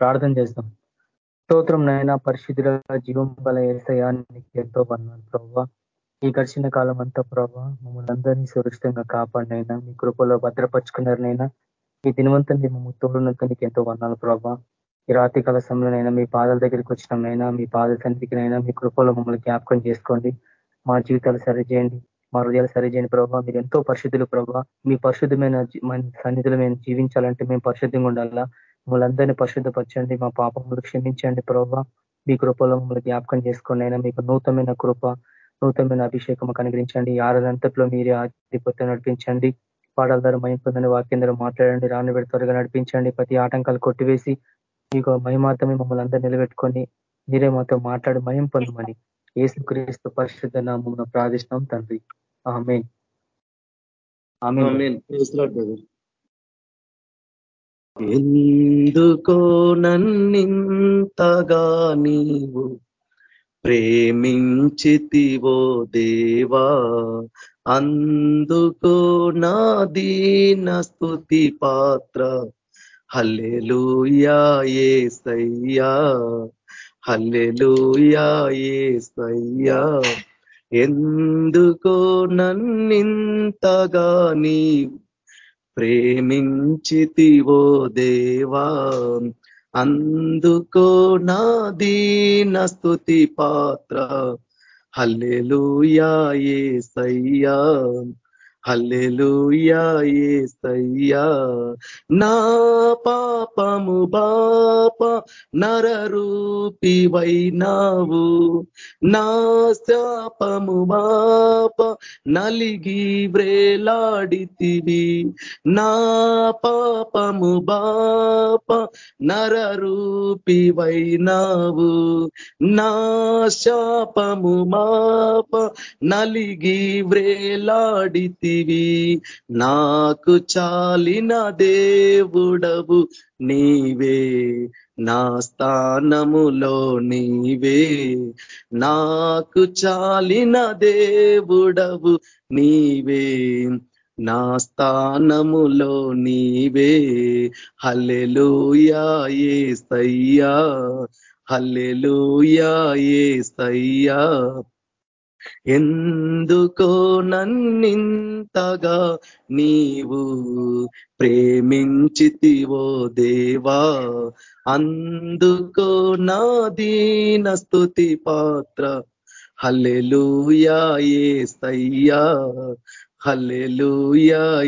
ప్రార్థన చేస్తాం. స్తోత్రం నైనా పరిశుద్ధుల జీవం బల ఏసయానికి ఎంతో వర్ణాలు ప్రభావ ఈ గడిచిన కాలం అంతా ప్రభావ మమ్మల్ని అందరినీ సురక్షితంగా కాపాడినైనా మీ కృపలో భద్రపరుచుకున్నారనైనా ఈ దినవంతం మేము తోడున్నంత నీకు ఎంతో వర్ణాలు ప్రభావ ఈ రాత్రి కాల సమయంలోనైనా మీ పాదాల దగ్గరికి వచ్చినైనా మీ పాద సన్నిధికినైనా మీ కృపలో మమ్మల్ని జ్ఞాపకం చేసుకోండి. మా జీవితాలు సరిచేయండి. మా హృదయాలు సరిచేయండి ప్రభావ మీరు ఎంతో పరిశుద్ధులు ప్రభావ మీ పరిశుద్ధమైన సన్నిధులు మేము జీవించాలంటే మేము పరిశుద్ధంగా ఉండాలా? మమ్మల్ని అందరినీ పరిశుద్ధపరచండి మా పాపములు క్షమించండి ప్రభావ మీ కృపలో మమ్మల్ని జ్ఞాపకం చేసుకోండి అయినా మీకు నూతనమైన కృప నూతనమైన అభిషేకం కనుగరించండి. ఆరదంతట్లో మీరే ఆధిపత్యం నడిపించండి. పాడాల ద్వారా మయం పొందని వాక్యం ద్వారా మాట్లాడండి. రాను త్వరగా నడిపించండి. ప్రతి ఆటంకాలు కొట్టివేసి మీకు మహిమార్థమే మమ్మల్ని అందరూ నిలబెట్టుకొని మీరే మాతో మాట్లాడి మయం పొందమని ఏసు క్రీస్తు పరిశుద్ధ నామం ప్రార్థిష్టం తండ్రి ఆమె ఎందుకో నన్నింతగా నీవు ప్రేమించితివో దేవా? అందుకో నా దీన స్థుతి పాత్ర. హల్లెలూయా ఏసయ్యా హల్లెలూయా ఏసయ్యా. ఎందుకో నన్నింతగా నీవు ప్రేమించితివో దేవా అందుకో నా దీన స్థుతి పాత్ర. హల్లెలూయా ఏ సయ్యా ఏసయ్యా. నా పాపము బాప నరరూపివైనావు. నా శాపము బాప నలిగి వ్రేలాడితివి. నా పాపము బాప నరరూపివైనావు. నా శాపము మాప నలిగి వ్రేలాడితి చేసివి నాకు చాలిన దేవుడవు నీవే. నా స్థానములో నీవే. నాకు చాలిన దేవుడవు నీవే. నా స్థానములో నీవే. హల్లెలూయా సయ్యా హల్లెలూయా సయ్యా ఎందుకో నన్నింతగా నీవు ప్రేమించితివో దేవా. అందుకో నా దీన స్థుతి పాత్ర. హల్లెలూయా ఏ సయ్యా హల్లెలూయా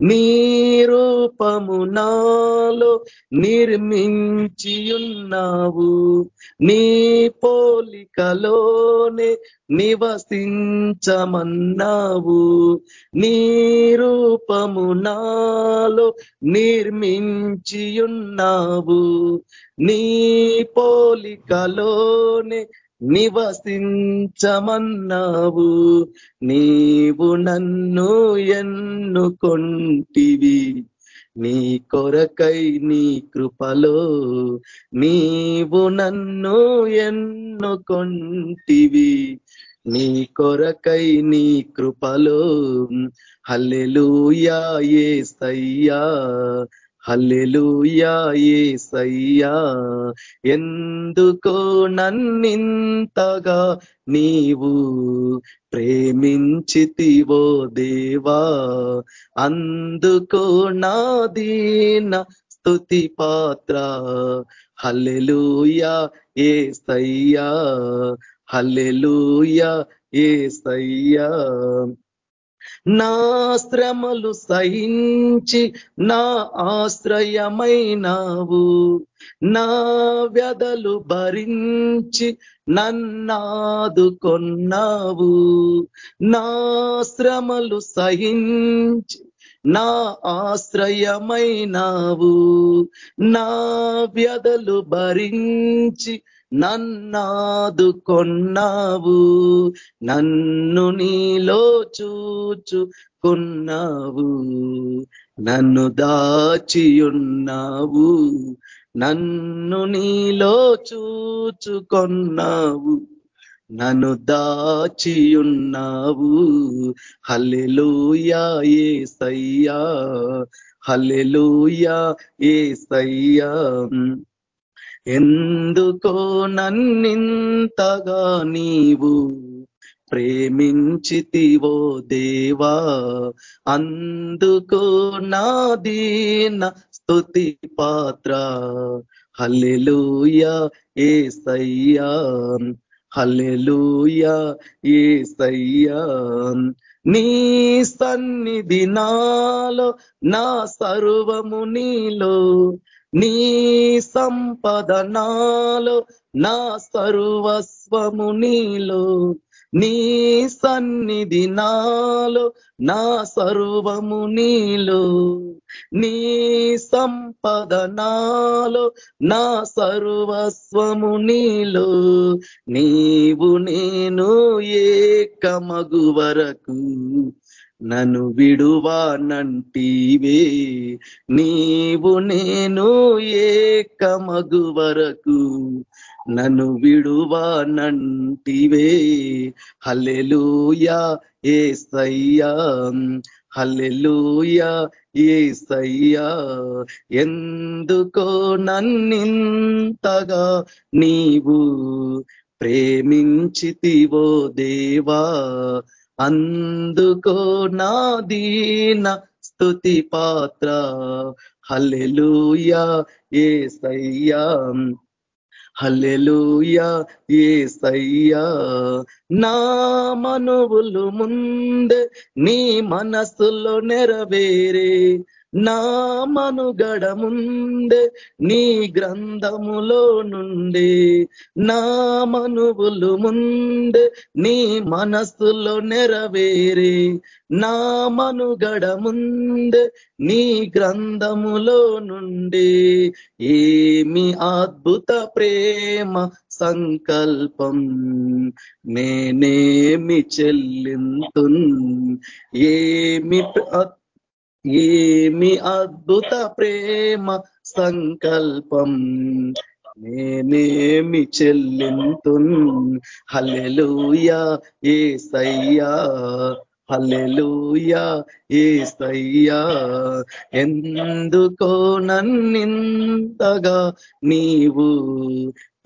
నీ రూపము నాలో నిర్మించియున్నావు. నీ పోలికలోనే నివసించమన్నావు. నీ రూపము నాలో నిర్మించియున్నావు. నీ పోలికలోనే నివసించమన్నావు. నీవు నన్ను ఎన్నుకొంటివి. నీ కొరకై నీ కృపలో నీవు నన్ను ఎన్నుకొంటివి. నీ కొరకై నీ కృపలో హల్లెలూయా ఏ సయ్యా హల్లెలూయా సయ్యా ఎందుకో నన్నింతగా నీవు ప్రేమించితివో దేవా. అందుకో నాదీన స్తుతి పాత్ర. హల్లెలూయా సయ్యా హల్లెలూయా సయ్యా నా శ్రమలు సహించి నా ఆశ్రయమైనావు. నా వ్యధలు భరించి నన్నాదుకొన్నావు నా శ్రమలు సహించి నా ఆశ్రయమైనావు. నా వ్యధలు భరించి నన్నాదు కొన్నావు నన్ను నీలో చూచు కొన్నావు నన్ను దాచియున్నావు నన్ను నీలో చూచుకొన్నావు నన్ను దాచియున్నావు. హల్లెలూయా ఏ సయ్యా హల్లెలూయా ఏ సయ్యా ఎందుకో నన్నింతగా నీవు ప్రేమించితివో దేవా? అందుకో నాదీన స్తుతి పాత్ర. హల్లెలూయా ఏ సయ్యా హల్లెలూయా ఏ సయ్యా నీ సన్నిధి నాలో నా సర్వము నీలో నీ సంపద నాలో నా సర్వస్వము నీలో నీ సన్నిధి నాలో నా సర్వము నీలో నీ సంపద నాలో నా సర్వస్వము నీలో నీవు నేను ఏకమగు వరకు నన్ను విడువా నంటివే నీవు నేను ఏకమగు వరకు నన్ను విడువా నంటివే హల్లెలూయా ఏ సయ్యా హల్లెలూయా ఏ సయ్యా ఎందుకో నన్నింతగా నీవు ప్రేమించితివో దేవా. అందుకో నాదీన స్థుతి పాత్ర. హల్లెలూయా ఏ సయ్యా హల్లెలూయా ఏ సయ్యా నా మనువులు ముందే నీ మనస్సులో నెరవేరే. నా మనుగడ ముందే నీ గ్రంథములో నుండే నా మనువులు ముందే నీ మనస్సులో నెరవేరే నా మనుగడ ముందే నీ గ్రంథములో నుండి ఏమి అద్భుత ప్రేమ సంకల్పం నేనేమి చెల్లింతున్? ఏమి ఏమి అద్భుత ప్రేమ సంకల్పం? నేనేమి చెల్లింతున్? హల్లెలూయా సయ్యా హల్లెలూయా సయ్యా ఎందుకో నన్నింతగా నీవు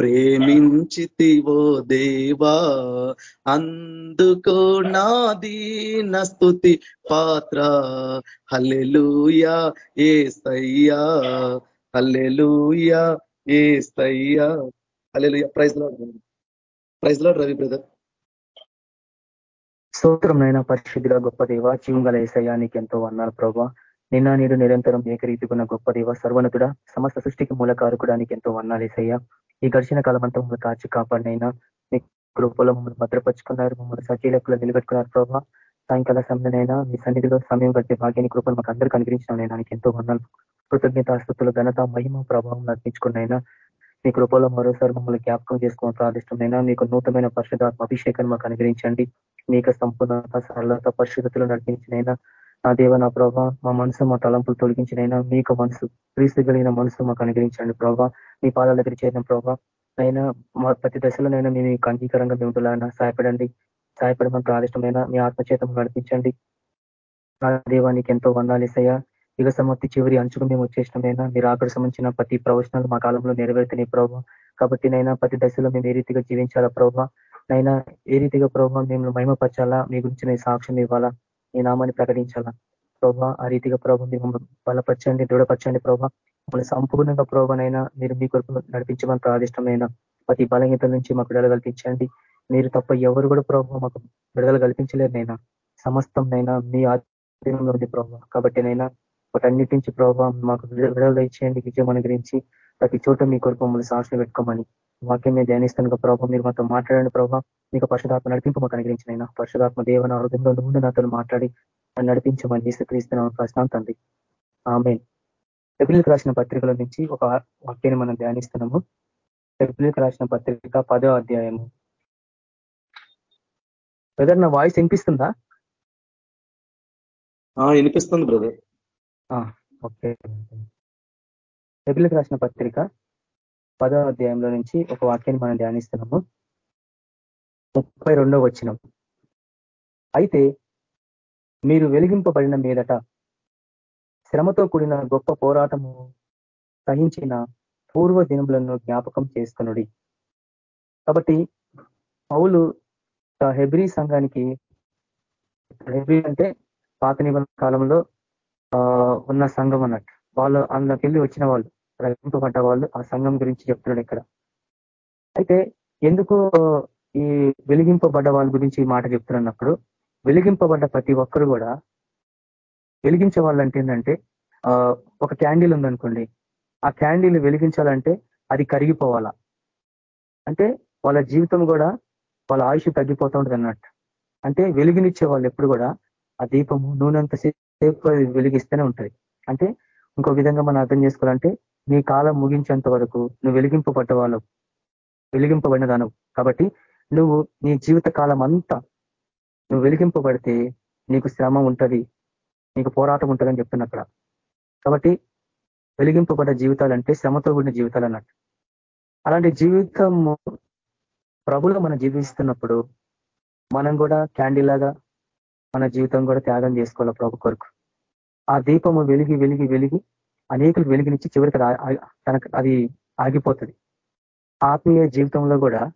ప్రేమించితివో దేవా అందుకో నాది నస్తుతి పాత్ర. హల్లెలూయా ఏసయ్యా హల్లెలూయా ఏసయ్యా హల్లెలూయా. Praise lord praise lord Ravi brother స్తోత్రం నైనా పరిశుద్ధిగా గొప్ప దేవ జీవంగల ఏసయ్యానికి ఎంతో అన్నారు ప్రభా. నిన్న నేడు నిరంతరం ఏకరీతికున్న గొప్ప దేవ సర్వనతుడ సమస్త సృష్టికి మూలకారుకుడానికి ఎంతో వన్నాలేసయ్యా ఈ గడిచిన కాలం అంతా మమ్మల్ని కాచి కాపాడినైనా. మీ కృపలో మమ్మల్ని భద్రపరుచుకున్నారు. మమ్మల్ని సజీలకులు నిలబెట్టుకున్నారు ప్రభావ సాయంకాల సమయంలో మీ సన్నిధిలో సమయం గడిపే భాగ్యాన్ని కృపను మాకు అందరికీ అనుగ్రహించిన నేను నాకు ఎంతో వందలు కృతజ్ఞత స్థుతులు ఘనత మహిమ ప్రభావం నర్పించుకున్నైనా మీ కృపలో మరోసారి మమ్మల్ని జ్ఞాపకం చేసుకోవడం ప్రాదిష్టమైనా మీకు నూతనమైన పరిశుధాత్మ అభిషేకాన్ని మాకు అనుగ్రహించండి. మీకు సంపూర్ణత సరళత పరిశుద్ధతలు నడిపించినైనా. నా దేవ నా ప్రభావ మా మనసు మా తలంపులు తొలగించినైనా మీకు మనసు క్రీస్తు కలిగిన మనసు మాకు అనుగ్రహించండి ప్రభా. మీ పాదాల దగ్గర చేరిన ప్రభా అయినా మా ప్రతి దశలోనైనా మేము అంగీకారంగా మేము ఉండాలన్నా సహాయపడండి. సహాయపడమని ప్రాదిష్టమైన మీ ఆత్మచేతం నడిపించండి. నా దేవానికి ఎంతో వందాలేసయ్యా యుగ సమాప్తి చివరి అంచుకు మేము వచ్చేసినమైనా మీరు ఆకడ సంబంధించిన ప్రతి ప్రవచనాలు మా కాలంలో నెరవేరుతున్నాయి ప్రభావ కాబట్టి నైనా ప్రతి దశలో మేము ఏ రీతిగా జీవించాలా ప్రభావ నైనా ఏ రీతిగా ప్రభావ మేము మహిమపరచాలా మీ గురించి సాక్ష్యం ఇవ్వాలా. మీ నామాన్ని ప్రకటించాలా? ప్రభావ ఆ రీతిగా ప్రభు మీరు బలపరచండి దృఢపరచండి ప్రభా. మమ్మల్ని సంపూర్ణంగా ప్రభావనైనా మీరు మీ కొరకు నడిపించమని ప్రాదిష్టమైన ప్రతి బలహీత నుంచి మాకు విడుదల కల్పించండి. మీరు తప్ప ఎవరు కూడా ప్రభావ మాకు విడుదల కల్పించలేదు నైనా. సమస్తం నైనా మీ ఆధ్వర్యంలో ఉంది ప్రభావ కాబట్టి నైనా వాటన్నిటి నుంచి ప్రభావ మాకు విడుదల ఇచ్చేయండి విజయం అనుగ్రహించి ప్రతి చోట మీ కొరకు మమ్మల్ని సాక్షులు పెట్టుకోమని వాక్యం మీద ధ్యానిస్తాను ప్రభావ మీరు మాతో మాట్లాడండి ప్రభావ మీకు పరిశుధాత్మ నడిపింపు మాకు అనుగ్రహించిన పరిశుధాత్మ దేవన హృదయంలో నుండి నాతో మాట్లాడి నడిపించమని తీసుక్రీస్తున్నాం ప్రశ్న తండ్రి. ఆమె ఎపిలికి రాసిన పత్రికల నుంచి ఒక వాక్యాన్ని మనం ధ్యానిస్తున్నాము. ఎపిలికి రాసిన పత్రిక పదో అధ్యాయము. బ్రదర్ నా వాయిస్ వినిపిస్తుందా? వినిపిస్తుంది బ్రదర్. ఓకే. ఎపిలికి రాసిన పత్రిక పదో అధ్యాయంలో నుంచి ఒక వాక్యాన్ని మనం ధ్యానిస్తున్నాము. ముప్పై రెండో వచ్చినం అయితే మీరు వెలిగింపబడిన మీదట శ్రమతో కూడిన గొప్ప పోరాటము సహించిన పూర్వ దినములను జ్ఞాపకం చేసుకునుడి కాబట్టి పౌలు హెబ్రి సంఘానికి హెబ్రి అంటే పాత నిబంధన కాలంలో ఉన్న సంఘం అన్నట్టు. వాళ్ళు అందులోకి వచ్చిన వాళ్ళు రక్షింపబడ్డ వాళ్ళు ఆ సంఘం గురించి చెప్తున్నాడు ఇక్కడ. అయితే ఎందుకు ఈ వెలిగింపబడ్డ వాళ్ళ గురించి ఈ మాట చెప్తున్నప్పుడు వెలిగింపబడ్డ ప్రతి ఒక్కరు కూడా వెలిగించే వాళ్ళు అంటే ఏంటంటే ఒక క్యాండిల్ ఉందనుకోండి ఆ క్యాండిల్ వెలిగించాలంటే అది కరిగిపోవాలా? అంటే వాళ్ళ జీవితం కూడా వాళ్ళ ఆయుష్ తగ్గిపోతూ ఉంటుంది అన్నట్టు. అంటే వెలుగునిచ్చే వాళ్ళు ఎప్పుడు కూడా ఆ దీపము నూనెంత సేపు వెలిగిస్తూనే ఉంటుంది. అంటే ఇంకో విధంగా మనం అర్థం చేసుకోవాలంటే నీ కాలం ముగించేంత వరకు నువ్వు వెలిగింపబడ్డ వాళ్ళు వెలిగింపబడిన దాను కాబట్టి నువ్వు నీ జీవిత కాలం అంతా నువ్వు వెలిగింపబడితే నీకు శ్రమ ఉంటుంది. నీకు పోరాటం ఉంటుందని చెప్తున్నా అక్కడ. కాబట్టి వెలిగింపబడ్డ జీవితాలు అంటే శ్రమతో కూడిన జీవితాలు అన్నట్టు అలాంటి జీవితము ప్రభులో మనం జీవిస్తున్నప్పుడు మనం కూడా క్యాండిల్ లాగా మన జీవితం కూడా త్యాగం చేసుకోవాలి ప్రభు కొరకు. ఆ దీపము వెలిగి వెలిగి వెలిగి అనేకులు వెలిగినిచ్చి చివరికి తనకు అది ఆగిపోతుంది. ఆత్మీయ జీవితంలో కూడా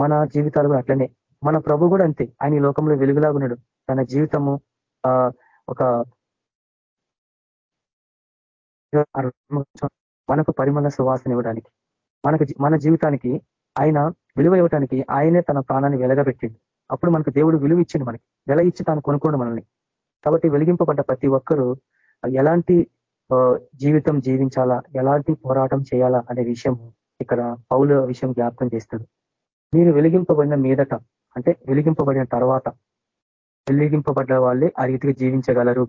మన జీవితాలు కూడా అట్లనే. మన ప్రభు కూడా అంతే. ఆయన ఈ లోకంలో వెలుగులాగా ఉన్నాడు. తన జీవితము ఒక మనకు పరిమళ సువాసన ఇవ్వడానికి మనకు మన జీవితానికి ఆయన విలువ ఇవ్వటానికి ఆయనే తన ప్రాణాన్ని వెలగబెట్టిండు. అప్పుడు మనకు దేవుడు విలువ ఇచ్చిండు మనకి. వెల ఇచ్చి తాను కొనుక్కోండు మనల్ని. కాబట్టి వెలిగింపబడ్డ ప్రతి ఒక్కరూ ఎలాంటి జీవితం జీవించాలా ఎలాంటి పోరాటం చేయాలా అనే విషయం ఇక్కడ పౌలు విషయం జ్ఞాపకం చేస్తాడు. మీరు వెలిగింపబడిన మీదట అంటే వెలిగింపబడిన తర్వాత వెలిగింపబడ్డ వాళ్ళే ఆ రీతిగా జీవించగలరు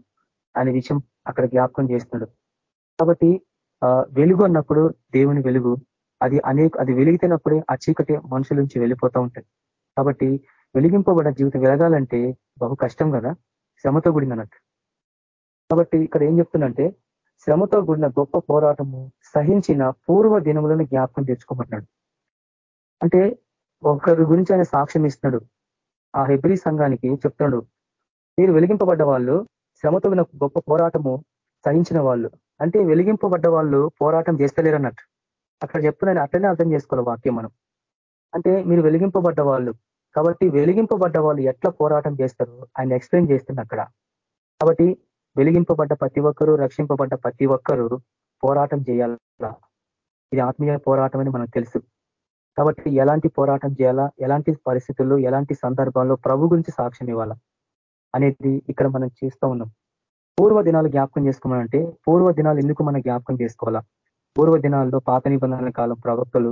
అనే విషయం అక్కడ జ్ఞాపకం చేస్తున్నాడు కాబట్టి వెలుగు అన్నప్పుడు దేవుని వెలుగు అది అనేక అది వెలిగితేనప్పుడే ఆ చీకటి మనుషుల నుంచి వెళ్ళిపోతూ ఉంటుంది కాబట్టి వెలిగింపబడిన జీవితం వెలగాలంటే బహు కష్టం కదా. శ్రమతో కూడిందన్నట్టు కాబట్టి ఇక్కడ ఏం చెప్తుందంటే శ్రమతో కూడిన గొప్ప పోరాటము సహించిన పూర్వ దినములను జ్ఞాపకం తెచ్చుకోమంటున్నాడు. అంటే ఒకరి గురించి ఆయన సాక్ష్యం ఇస్తున్నాడు. ఆ హెబ్రి సంఘానికి చెప్తున్నాడు మీరు వెలిగింపబడ్డ వాళ్ళు శ్రమతో గొప్ప పోరాటము సహించిన వాళ్ళు. అంటే వెలిగింపబడ్డ వాళ్ళు పోరాటం చేస్తలేరు అన్నట్టు అక్కడ చెప్తున్నాను అట్లనే అర్థం చేసుకోవాలి వాక్యం మనం. అంటే మీరు వెలిగింపబడ్డ వాళ్ళు కాబట్టి వెలిగింపబడ్డ వాళ్ళు ఎట్లా పోరాటం చేస్తారు ఆయన ఎక్స్ప్లెయిన్ చేస్తుంది అక్కడ. కాబట్టి వెలిగింపబడ్డ ప్రతి ఒక్కరూ రక్షింపబడ్డ ప్రతి ఒక్కరూ పోరాటం చేయాల? ఇది ఆత్మీయ పోరాటం అని మనకు తెలుసు. కాబట్టి ఎలాంటి పోరాటం చేయాలా? ఎలాంటి పరిస్థితుల్లో ఎలాంటి సందర్భాల్లో ప్రభు గురించి సాక్ష్యం ఇవ్వాలా? అనేది ఇక్కడ మనం చేస్తూ ఉన్నాం. పూర్వ దినాలు జ్ఞాపకం చేసుకోమంటే పూర్వ దినాలు ఎందుకు మనం జ్ఞాపకం చేసుకోవాలా? పూర్వ దినాల్లో పాత నిబంధనల కాలం ప్రవక్తలు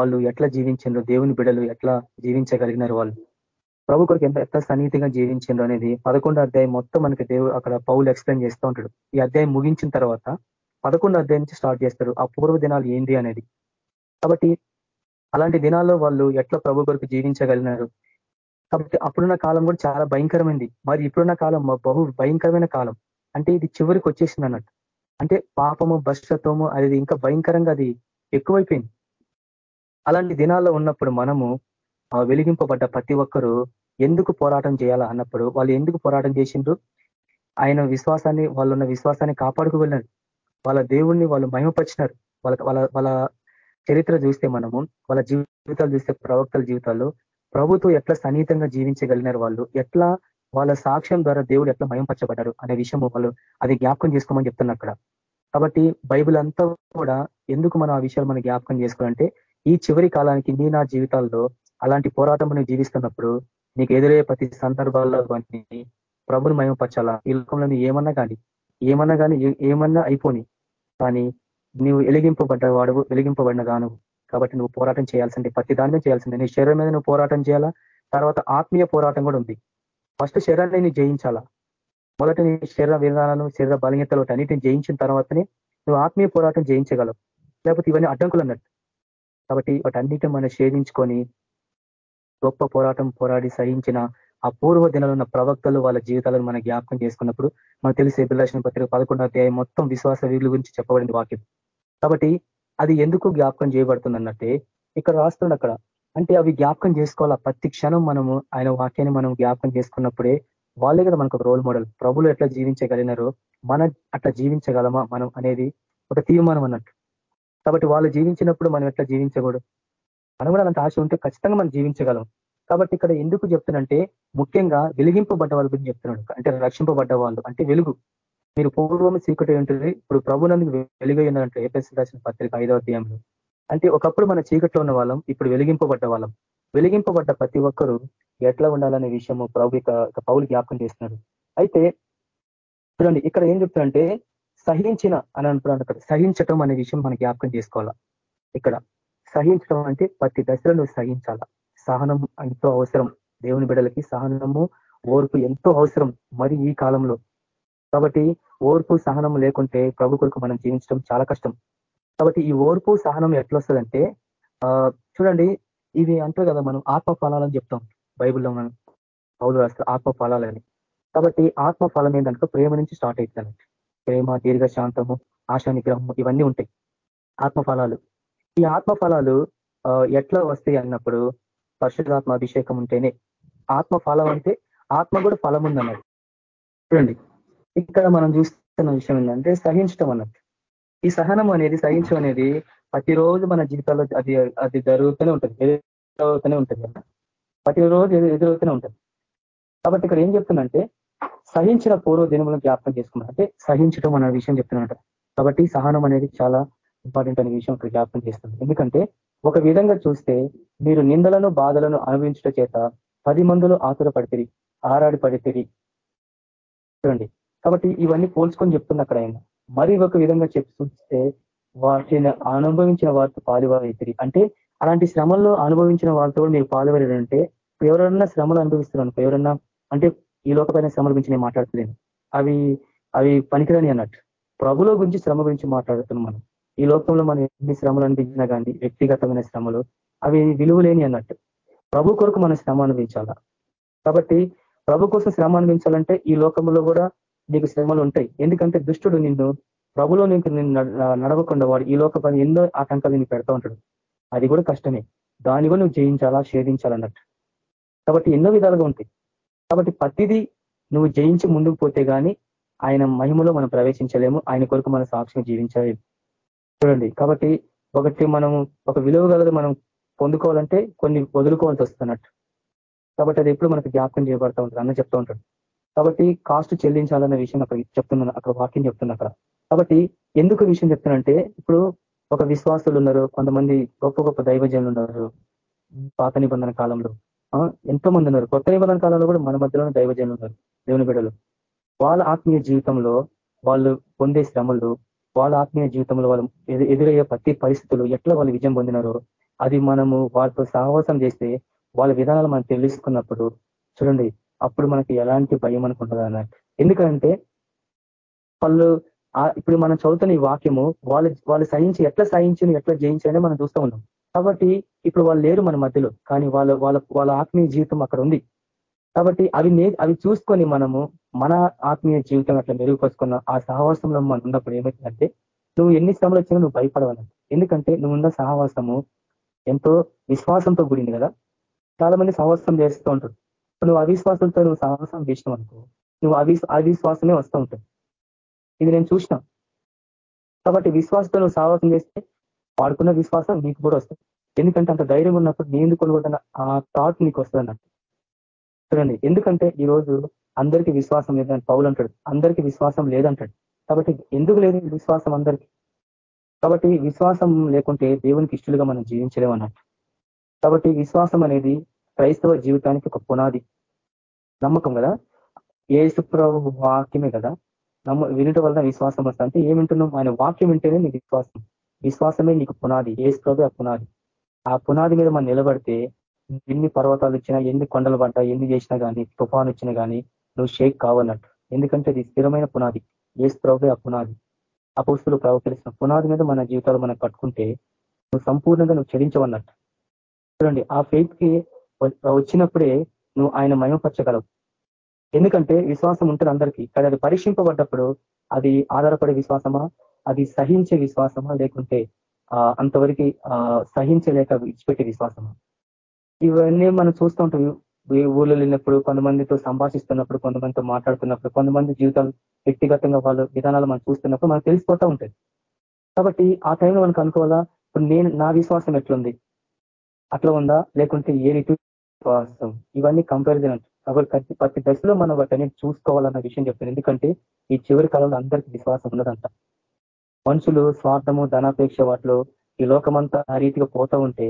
వాళ్ళు ఎట్లా జీవించారు దేవుని బిడలు ఎట్లా జీవించగలిగినారు వాళ్ళు? ప్రభు కొరకు ఎంత ఎంత సన్నిహితంగా జీవించారు అనేది పదకొండో అధ్యాయం మొత్తం మనకి దేవుడు అక్కడ పౌలు ఎక్స్ప్లెయిన్ చేస్తూ ఉంటాడు. ఈ అధ్యాయం ముగించిన తర్వాత పదకొండో అధ్యాయం నుంచి స్టార్ట్ చేస్తారు. ఆ పూర్వ దినాలు ఏంటి అనేది. కాబట్టి అలాంటి దినాల్లో వాళ్ళు ఎట్లా ప్రభు కొరకు జీవించగలిగినారు? కాబట్టి అప్పుడున్న కాలం కూడా చాలా భయంకరమైంది. మరి ఇప్పుడున్న కాలం బహు భయంకరమైన కాలం. అంటే ఇది చివరికి వచ్చేసింది అన్నట్టు. అంటే పాపము భ్రష్టత్వము అనేది ఇంకా భయంకరంగా అది ఎక్కువైపోయింది. అలాంటి దినాల్లో ఉన్నప్పుడు మనము వెలిగింపబడ్డ ప్రతి ఒక్కరూ ఎందుకు పోరాటం చేయాలా అన్నప్పుడు వాళ్ళు ఎందుకు పోరాటం చేసిండ్రు? ఆయన విశ్వాసాన్ని వాళ్ళు ఉన్న విశ్వాసాన్ని కాపాడుకు వెళ్ళారు వాళ్ళ దేవుణ్ణి వాళ్ళు మహిమపరిచినారు. వాళ్ళ వాళ్ళ వాళ్ళ చరిత్ర చూస్తే మనము వాళ్ళ జీవితాలు చూస్తే ప్రవక్తల జీవితాల్లో ప్రభుత్వం ఎట్లా సన్నిహితంగా జీవించగలిగినారు వాళ్ళు? ఎట్లా వాళ్ళ సాక్ష్యం ద్వారా దేవుడు ఎట్లా మయంపరచబడ్డారు అనే విషయం వాళ్ళు అది జ్ఞాపకం చేసుకోమని చెప్తున్నారు అక్కడ. కాబట్టి బైబిల్ అంతా కూడా ఎందుకు మనం ఆ విషయాలు మనం జ్ఞాపకం చేసుకోవాలంటే ఈ చివరి కాలానికి నీ నా జీవితాల్లో అలాంటి పోరాటం జీవిస్తున్నప్పుడు నీకు ఎదురయ్యే ప్రతి సందర్భాల్లో వాటిని ప్రభుని మయంపరచాలా ఈ లోకంలో ఏమన్నా కానీ ఏమన్నా కానీ ఏమన్నా అయిపోని. కానీ నువ్వు వెలిగింపబడ్డ వాడు వెలిగింపబడిన గాను కాబట్టి నువ్వు పోరాటం చేయాల్సిందే ప్రతి దాని మీద చేయాల్సిందే. నీ శరీరం మీద నువ్వు పోరాటం చేయాలా? తర్వాత ఆత్మీయ పోరాటం కూడా ఉంది. ఫస్ట్ శరీరాన్ని నీ జయించాలా? మొదట నీ శరీర విధానాలను శరీర బలహీనతలు అన్నిటిని జయించిన తర్వాతనే నువ్వు ఆత్మీయ పోరాటం జయించగలవు. లేకపోతే ఇవన్నీ అడ్డంకులు అన్నట్టు. కాబట్టి వాటన్నిటి మనం ఛేదించుకొని గొప్ప పోరాటం పోరాడి సహించిన ఆ పూర్వ దినాలు ఉన్న ప్రవక్తలు వాళ్ళ జీవితాలను మనం జ్ఞాపకం చేసుకున్నప్పుడు మనకు తెలిసి బిల్లాసిన పత్రిక పదకొండో అధ్యాయం మొత్తం విశ్వాస వీరుల గురించి చెప్పబడింది వాక్యం. కాబట్టి అది ఎందుకు జ్ఞాపకం చేయబడుతుంది అన్నట్టే ఇక్కడ రాస్తుంది అక్కడ. అంటే అవి జ్ఞాపకం చేసుకోవాలా? ప్రతి క్షణం మనము ఆయన వాక్యాన్ని మనం జ్ఞాపకం చేసుకున్నప్పుడే వాళ్ళే కదా మనకు రోల్ మోడల్ ప్రభులు ఎట్లా జీవించగలిగినారో మనం అట్లా జీవించగలమా మనం అనేది ఒక తీర్మానం అన్నట్టు. కాబట్టి వాళ్ళు జీవించినప్పుడు మనం ఎట్లా జీవించకూడదు? మనం కూడా అలాంటి ఆశ ఉంటే ఖచ్చితంగా మనం జీవించగలం. కాబట్టి ఇక్కడ ఎందుకు చెప్తున్నంటే ముఖ్యంగా వెలిగింపబడ్డ వాళ్ళ గురించి చెప్తున్నాడు. అంటే రక్షింపబడ్డ వాళ్ళు అంటే వెలుగు. మీరు పూర్వం చీకటి ఉంటుంది. ఇప్పుడు ప్రభునందుకు వెలుగై ఉన్నదంటే ఏపీఎస్సీ రాసిన పత్రిక ఐదవ అధ్యాయంలో. అంటే ఒకప్పుడు మన చీకట్లో ఉన్న వాళ్ళం ఇప్పుడు వెలిగింపబడ్డ వాళ్ళం. వెలిగింపబడ్డ ప్రతి ఒక్కరూ ఎట్లా ఉండాలనే విషయము ప్రభు ఇక పౌలు జ్ఞాపకం చేస్తున్నాడు. అయితే చూడండి ఇక్కడ ఏం చెప్తారంటే సహించిన అని అంటున్నాడు సహించటం అనే విషయం మనం జ్ఞాపకం చేసుకోవాలా? ఇక్కడ సహించడం అంటే ప్రతి దశలో నువ్వు సహించాలా? సహనం ఎంతో అవసరం. దేవుని బిడలకి సహనము ఓర్పు ఎంతో అవసరం మరి ఈ కాలంలో. కాబట్టి ఓర్పు సహనం లేకుంటే ప్రభు కొరకు మనం జీవించడం చాలా కష్టం. కాబట్టి ఈ ఓర్పు సహనం ఎట్లొస్తుందంటే చూడండి ఇవి అంటారు కదా మనం ఆత్మ ఫలాలని చెప్తాం బైబుల్లో మనం. పౌలు రాస్తారు ఆత్మ ఫలాలని కాబట్టి ఆత్మ ఫలం ఏంటంటే ప్రేమ నుంచి స్టార్ట్ అవుతుంది ప్రేమ దీర్ఘశాంతము ఆశానిగ్రహము ఆశా నిగ్రహము ఇవన్నీ ఉంటాయి. ఆత్మ ఫలాలు ఈ ఆత్మ ఫలాలు ఎట్లా వస్తాయి అన్నప్పుడు పరిశుధాత్మ అభిషేకం ఉంటేనే. ఆత్మ ఫలం అంటే ఆత్మ కూడా ఫలం ఉందన్నది. చూడండి. ఇక్కడ మనం చూస్తున్న విషయం ఏంటంటే సహించడం అన్నట్టు ఈ సహనం అనేది సహించడం అనేది ప్రతిరోజు మన జీవితాల్లో అది అది జరుగుతూనే ఉంటుంది. ఎదురవుతూనే ఉంటుంది. ప్రతిరోజు ఎదురవుతూనే ఉంటుంది. కాబట్టి ఇక్కడ ఏం చెప్తుందంటే సహించిన పూర్వ దినములను జ్ఞాపకం చేసుకున్నాం అంటే సహించడం అనే విషయం చెప్తున్నమాట కాబట్టి సహనం అనేది చాలా ఇంపార్టెంట్ అనే విషయం ఇక్కడ జ్ఞాపకం చేస్తుంది. ఎందుకంటే ఒక విధంగా చూస్తే మీరు నిందలను బాధలను అనుభవించట చేత పది మందులు ఆతుర పడితిరి ఆరాడి పడితిరి చూడండి. కాబట్టి ఇవన్నీ పోల్చుకొని చెప్తుంది అక్కడ ఆయన. మరి ఒక విధంగా చెప్పి చూస్తే వాటిని అనుభవించిన వారితో పాలువారైతిరి. అంటే అలాంటి శ్రమల్లో అనుభవించిన వాళ్ళతో మీరు పాలువరంటే ఎవరన్నా శ్రమలు అనుభవిస్తున్నాను ఎవరన్నా అంటే ఈ లోకపైన శ్రమల గురించి నేను మాట్లాడుతున్నాను అవి అవి పనికిరని అన్నట్టు. ప్రభులో గురించి శ్రమ గురించి మాట్లాడుతున్నాం మనం. ఈ లోకంలో మనం ఎన్ని శ్రమలు అనిపించినా కానీ వ్యక్తిగతమైన శ్రమలు అవి విలువలేని అన్నట్టు. ప్రభు కొరకు మనం శ్రమ అనిపించాలా కాబట్టి ప్రభు కోసం శ్రమ అనిపించాలంటే ఈ లోకంలో కూడా నీకు శ్రమలు ఉంటాయి. ఎందుకంటే దుష్టుడు నిన్ను ప్రభులో నీకు నడవకుండా వాడు ఈ లోక పని ఎన్నో ఆటంకాలు నీకు పెడతా ఉంటాడు. అది కూడా కష్టమే. దాని కూడా నువ్వు జయించాలా షేధించాలన్నట్టు కాబట్టి ఎన్నో విధాలుగా ఉంటాయి. కాబట్టి ప్రతిదీ నువ్వు జయించి ముందుకు పోతే కానీ ఆయన మహిమలో మనం ప్రవేశించలేము. ఆయన కొరకు మన సాక్ష్యం జీవించలేము. చూడండి. కాబట్టి ఒకటి మనం ఒక విలువ గలది మనం పొందుకోవాలంటే కొన్ని వదులుకోవాల్సి వస్తున్నట్టు. కాబట్టి అది ఎప్పుడు మనకు జ్ఞాపకం చేయబడతా ఉంటుంది. అన్న చెప్తూ ఉంటాడు. కాబట్టి కాస్ట్ చెల్లించాలన్న విషయం అక్కడ చెప్తున్నాను. అక్కడ వాక్యం చెప్తున్నా అక్కడ. కాబట్టి ఎందుకు విషయం చెప్తున్నంటే ఇప్పుడు ఒక విశ్వాసులు ఉన్నారు. కొంతమంది గొప్ప గొప్ప దైవజనులు ఉన్నారు. పాత నిబంధన కాలంలో. ఎంతో మంది ఉన్నారు కొత్త నిబంధన కాలంలో కూడా మన మధ్యలోనే దైవజనులు ఉన్నారు దేవుని బిడ్డలు. వాళ్ళ ఆత్మీయ జీవితంలో వాళ్ళు పొందే శ్రమలు వాళ్ళ ఆత్మీయ జీవితంలో వాళ్ళు ఎదురయ్యే ప్రతి పరిస్థితులు ఎట్లా వాళ్ళు విజయం పొందినారో అది మనము వాళ్ళతో సహవాసం చేస్తే వాళ్ళ విధానాలు మనం తెలుసుకున్నప్పుడు చూడండి అప్పుడు మనకి ఎలాంటి భయం అనుకుంటుంది అన్నట్టు ఎందుకంటే వాళ్ళు ఇప్పుడు మనం చదువుతున్న ఈ వాక్యము వాళ్ళు వాళ్ళు సహించి ఎట్లా సహించి ఎట్లా జయించి మనం చూస్తూ ఉన్నాం. కాబట్టి ఇప్పుడు వాళ్ళు లేరు మన మధ్యలో కానీ వాళ్ళ వాళ్ళ వాళ్ళ ఆత్మీయ జీవితం అక్కడ ఉంది. కాబట్టి అవి అవి చూసుకొని మనము మన ఆత్మీయ జీవితం అట్లా మెరుగుపరుచుకున్న ఆ సహవాసంలో మనం ఉన్నప్పుడు ఏమవుతుందంటే నువ్వు ఎన్ని శ్రమలు వచ్చినా నువ్వు భయపడవాలంటే ఎందుకంటే నువ్వు ఉన్న సహవాసము ఎంతో విశ్వాసంతో కూడింది కదా. చాలా మంది సహవాసం చేస్తూ ఉంటారు. నువ్వు అవిశ్వాసంతో నువ్వు సహవాసం చేసినావు అనుకో నువ్వు అవి అవిశ్వాసమే వస్తూ ఉంటుంది. ఇది నేను చూసిన. కాబట్టి విశ్వాసంతో నువ్వు సహవాసం చేస్తే వాడుకున్న విశ్వాసం నీకు కూడా వస్తుంది. ఎందుకంటే అంత ధైర్యం ఉన్నప్పుడు నేను ఎందుకు కొనుగొట్టిన ఆ థాట్ నీకు వస్తుంది అన్నట్టు. చూడండి ఎందుకంటే ఈ రోజు అందరికీ విశ్వాసం లేదని పౌలు అంటాడు. అందరికీ విశ్వాసం లేదంటాడు. కాబట్టి ఎందుకు లేదు విశ్వాసం అందరికీ? కాబట్టి విశ్వాసం లేకుంటే దేవునికి ఇష్టలుగా మనం జీవించలేము అన్నట్టు. కాబట్టి విశ్వాసం అనేది క్రైస్తవ జీవితానికి ఒక పునాది. నమ్మకం కదా? ఏసుప్రభు వాక్యమే కదా? నమ్మ వినటం వలన విశ్వాసం వస్తా అంటే ఏమింటున్నాం ఆయన వాక్యం వింటేనే నీకు విశ్వాసం. విశ్వాసమే నీకు పునాది. ఏసుప్రభు ఆ పునాది. ఆ పునాది మీద మనం నిలబడితే ఎన్ని పర్వతాలు ఇచ్చినా ఎన్ని కొండలు పడ్డా ఎన్ని చేసినా కానీ తుఫాన్ వచ్చినా కానీ నువ్వు షేక్ కావాలన్నట్టు ఎందుకంటే అది స్థిరమైన పునాది. ఏసు ప్రభు ఆ పునాది. అపోస్తులు ప్రవర్తిస్తున్న పునాది మీద మన జీవితాలు మనం కట్టుకుంటే నువ్వు సంపూర్ణంగా నువ్వు చెల్లించవన్నట్టు చూడండి ఆ ఫెయిత్కి వచ్చినప్పుడే నువ్వు ఆయన మయమపరచగలవు ఎందుకంటే విశ్వాసం ఉంటుంది అందరికీ. కానీ అది పరీక్షింపబడ్డప్పుడు అది ఆధారపడే విశ్వాసమా? అది సహించే విశ్వాసమా? లేకుంటే అంతవరకు సహించలేక విడిచిపెట్టే విశ్వాసం ఇవన్నీ మనం చూస్తూ ఉంటాం. ఊళ్ళో వెళ్ళినప్పుడు కొంతమందితో సంభాషిస్తున్నప్పుడు కొంతమందితో మాట్లాడుతున్నప్పుడు కొంతమంది జీవితాలు వ్యక్తిగతంగా వాళ్ళ విధానాలు మనం చూస్తున్నప్పుడు మనకు తెలిసిపోతూ ఉంటుంది కాబట్టి ఆ టైంలో మనకు అనుకోవాలా ఇప్పుడు నేను నా విశ్వాసం ఎట్లుంది? అట్లా ఉందా? లేకుంటే ఏ రీతి విశ్వాసం? ఇవన్నీ కంపారిజన్ అంటారు కాబట్టి ప్రతి దశలో మనం వాటిని చూసుకోవాలన్న విషయం చెప్తాను. ఎందుకంటే ఈ చివరి కాలంలో అందరికీ విశ్వాసం ఉన్నదంట. మనుషులు స్వార్థము ధనాపేక్ష వాటిలో ఈ లోకమంతా ఆ రీతిగా పోతూ ఉంటే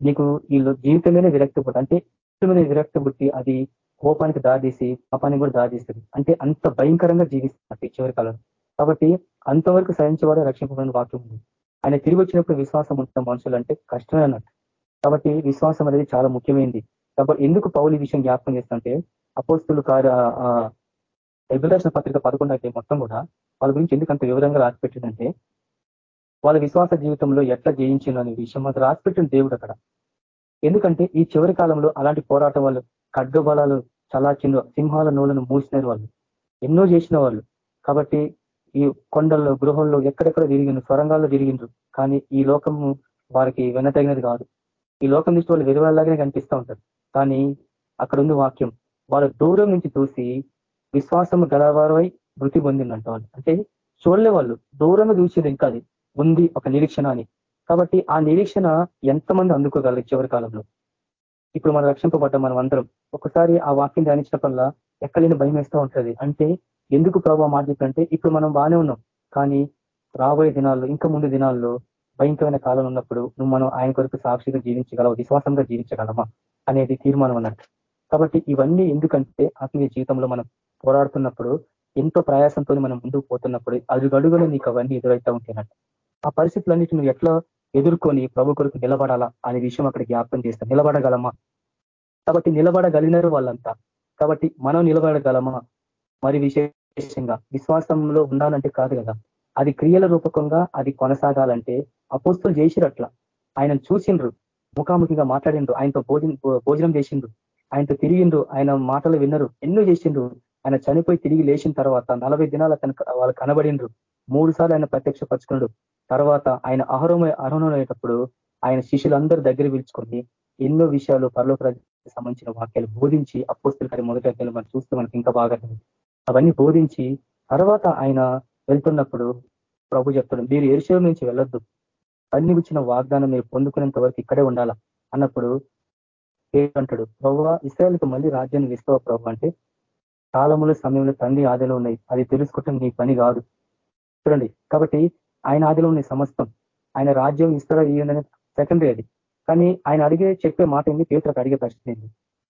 నీకు ఈ జీవితంలోనే విరక్తి పుట్టి అంటే మీద విరక్తి పుట్టి అది కోపానికి దాదీసి పాపానికి కూడా దాదీస్తుంది అంటే అంత భయంకరంగా జీవిస్తుంది చివరి కాలం కాబట్టి అంతవరకు సహించేవాడు రక్షింపబడిన వాక్యం ఉంది. ఆయన తిరిగి వచ్చినప్పుడు విశ్వాసం ఉంటున్న మనుషులు అంటే కష్టమే అన్నట్టు. కాబట్టి విశ్వాసం అనేది చాలా ముఖ్యమైనది కాబట్టి ఎందుకు పౌలు విషయం జ్ఞాపకం చేస్తుంటే అపోస్తులు కారు కార్య పత్రిక పదకొండు అయితే మొత్తం కూడా వాళ్ళ గురించి ఎందుకంత వివరంగా రాసిపెట్టిందంటే వాళ్ళ విశ్వాస జీవితంలో ఎట్లా జయించింది అనే విషయం అది రాసిపెట్టిన దేవుడు అక్కడ. ఎందుకంటే ఈ చివరి కాలంలో అలాంటి పోరాటం వాళ్ళు ఖడ్గబలాలు చలాచిన సింహాల నూలను మూసినారు వాళ్ళు. ఎన్నో చేసిన వాళ్ళు. కాబట్టి ఈ కొండల్లో గృహంలో ఎక్కడెక్కడ తిరిగిండ్రు స్వరంగాల్లో తిరిగిండ్రు. కానీ ఈ లోకము వారికి వెనతగినది కాదు. ఈ లోకం దృష్టి వాళ్ళు వెలువలాగానే కనిపిస్తూ ఉంటారు. కానీ అక్కడ ఉంది వాక్యం. వాళ్ళ దూరం నుంచి చూసి విశ్వాసం గలవారై మృతి పొందిందంట వాళ్ళు. అంటే చూడలే వాళ్ళు దూరంగా చూసేది ఇంకా అది. ఉంది ఒక నిరీక్షణ అని. కాబట్టి ఆ నిరీక్షణ ఎంతమంది అందుకోగలరు చివరి కాలంలో? ఇప్పుడు మనం రక్షింపబడ్డ మనం అందరం. ఒకసారి ఆ వాక్యం ధ్యానించినప్పుడల్లా ఎక్కడైనా భయం వేస్తూ ఉంటుంది. అంటే ఎందుకు ప్రభావ మాట చెప్పంటే ఇప్పుడు మనం బాగానే ఉన్నాం. కానీ రాబోయే దినాల్లో ఇంకా ముందు దినాల్లో భయంకరమైన కాలం ఉన్నప్పుడు నువ్వు మనం ఆయన కొరకు సాక్షిగా జీవించగలవు? విశ్వాసంగా జీవించగలమా? అనేది తీర్మానం అన్నట్టు. కాబట్టి ఇవన్నీ ఎందుకంటే ఆత్మీయ జీవితంలో మనం పోరాడుతున్నప్పుడు ఎంతో ప్రయాసంతో మనం ముందుకు పోతున్నప్పుడు అడుగడుగులు నీకు అవన్నీ ఎదురైతా ఉంటాయినట్టు ఆ పరిస్థితులన్నిటి నువ్వు ఎట్లా ఎదుర్కొని ప్రభు కొరకు నిలబడాలా అనే విషయం అక్కడ జ్ఞాపకం చేస్తాం. నిలబడగలమా? కాబట్టి నిలబడగలిగినారు వాళ్ళంతా. కాబట్టి మనం నిలబడగలమా? మరి విశేషంగా విశ్వాసంలో ఉండాలంటే కాదు కదా. అది క్రియల రూపకంగా అది కొనసాగాలంటే అపోస్తులు చేసిరు ఆయన చూసిండ్రు ముఖాముఖిగా మాట్లాడిండ్రు ఆయనతో భోజనం భోజనం చేసిండ్రు ఆయనతో తిరిగిండ్రు ఆయన మాటలు విన్నరు ఎన్నో చేసిండ్రు. ఆయన చనిపోయి తిరిగి లేచిన తర్వాత నలభై దినాలు అతను వాళ్ళు కనబడిండ్రు. మూడు సార్లు ఆయన ప్రత్యక్షపరచుకున్నాడు. తర్వాత ఆయన అహరోమ అహరోనయ్యేటప్పుడు ఆయన శిష్యులందరూ దగ్గర పిలుచుకొని ఎన్నో విషయాలు పరలోక సంబంధించిన వాక్యాలు బోధించి అపోస్తుల గారి మొదటి మనం చూస్తే మనకి ఇంకా బాగా అవన్నీ బోధించి తర్వాత ఆయన వెళ్తున్నప్పుడు ప్రభు చెప్తాడు మీరు ఎరుశలం నుంచి వెళ్ళొద్దు. అన్ని ఇచ్చిన వాగ్దానం మీరు పొందుకునేంత వరకు ఇక్కడే ఉండాలా? అన్నప్పుడు అంటాడు ప్రభు ఇస్రాయల్కి మళ్ళీ రాజ్యాన్ని ఇస్తావా ప్రభు? అంటే కాలములు సమయంలో తండ్రి ఆదిలో ఉన్నాయి. అది తెలుసుకోవటం నీ పని కాదు. చూడండి. కాబట్టి ఆయన ఆదిలో ఉన్నాయి సమస్తం ఆయన రాజ్యం ఇస్తారా ఇవ్వని సెకండరీ అది. కానీ ఆయన అడిగే చెప్పే మాట ఏంది? పేతులకు అడిగే ప్రశ్న ఏంది?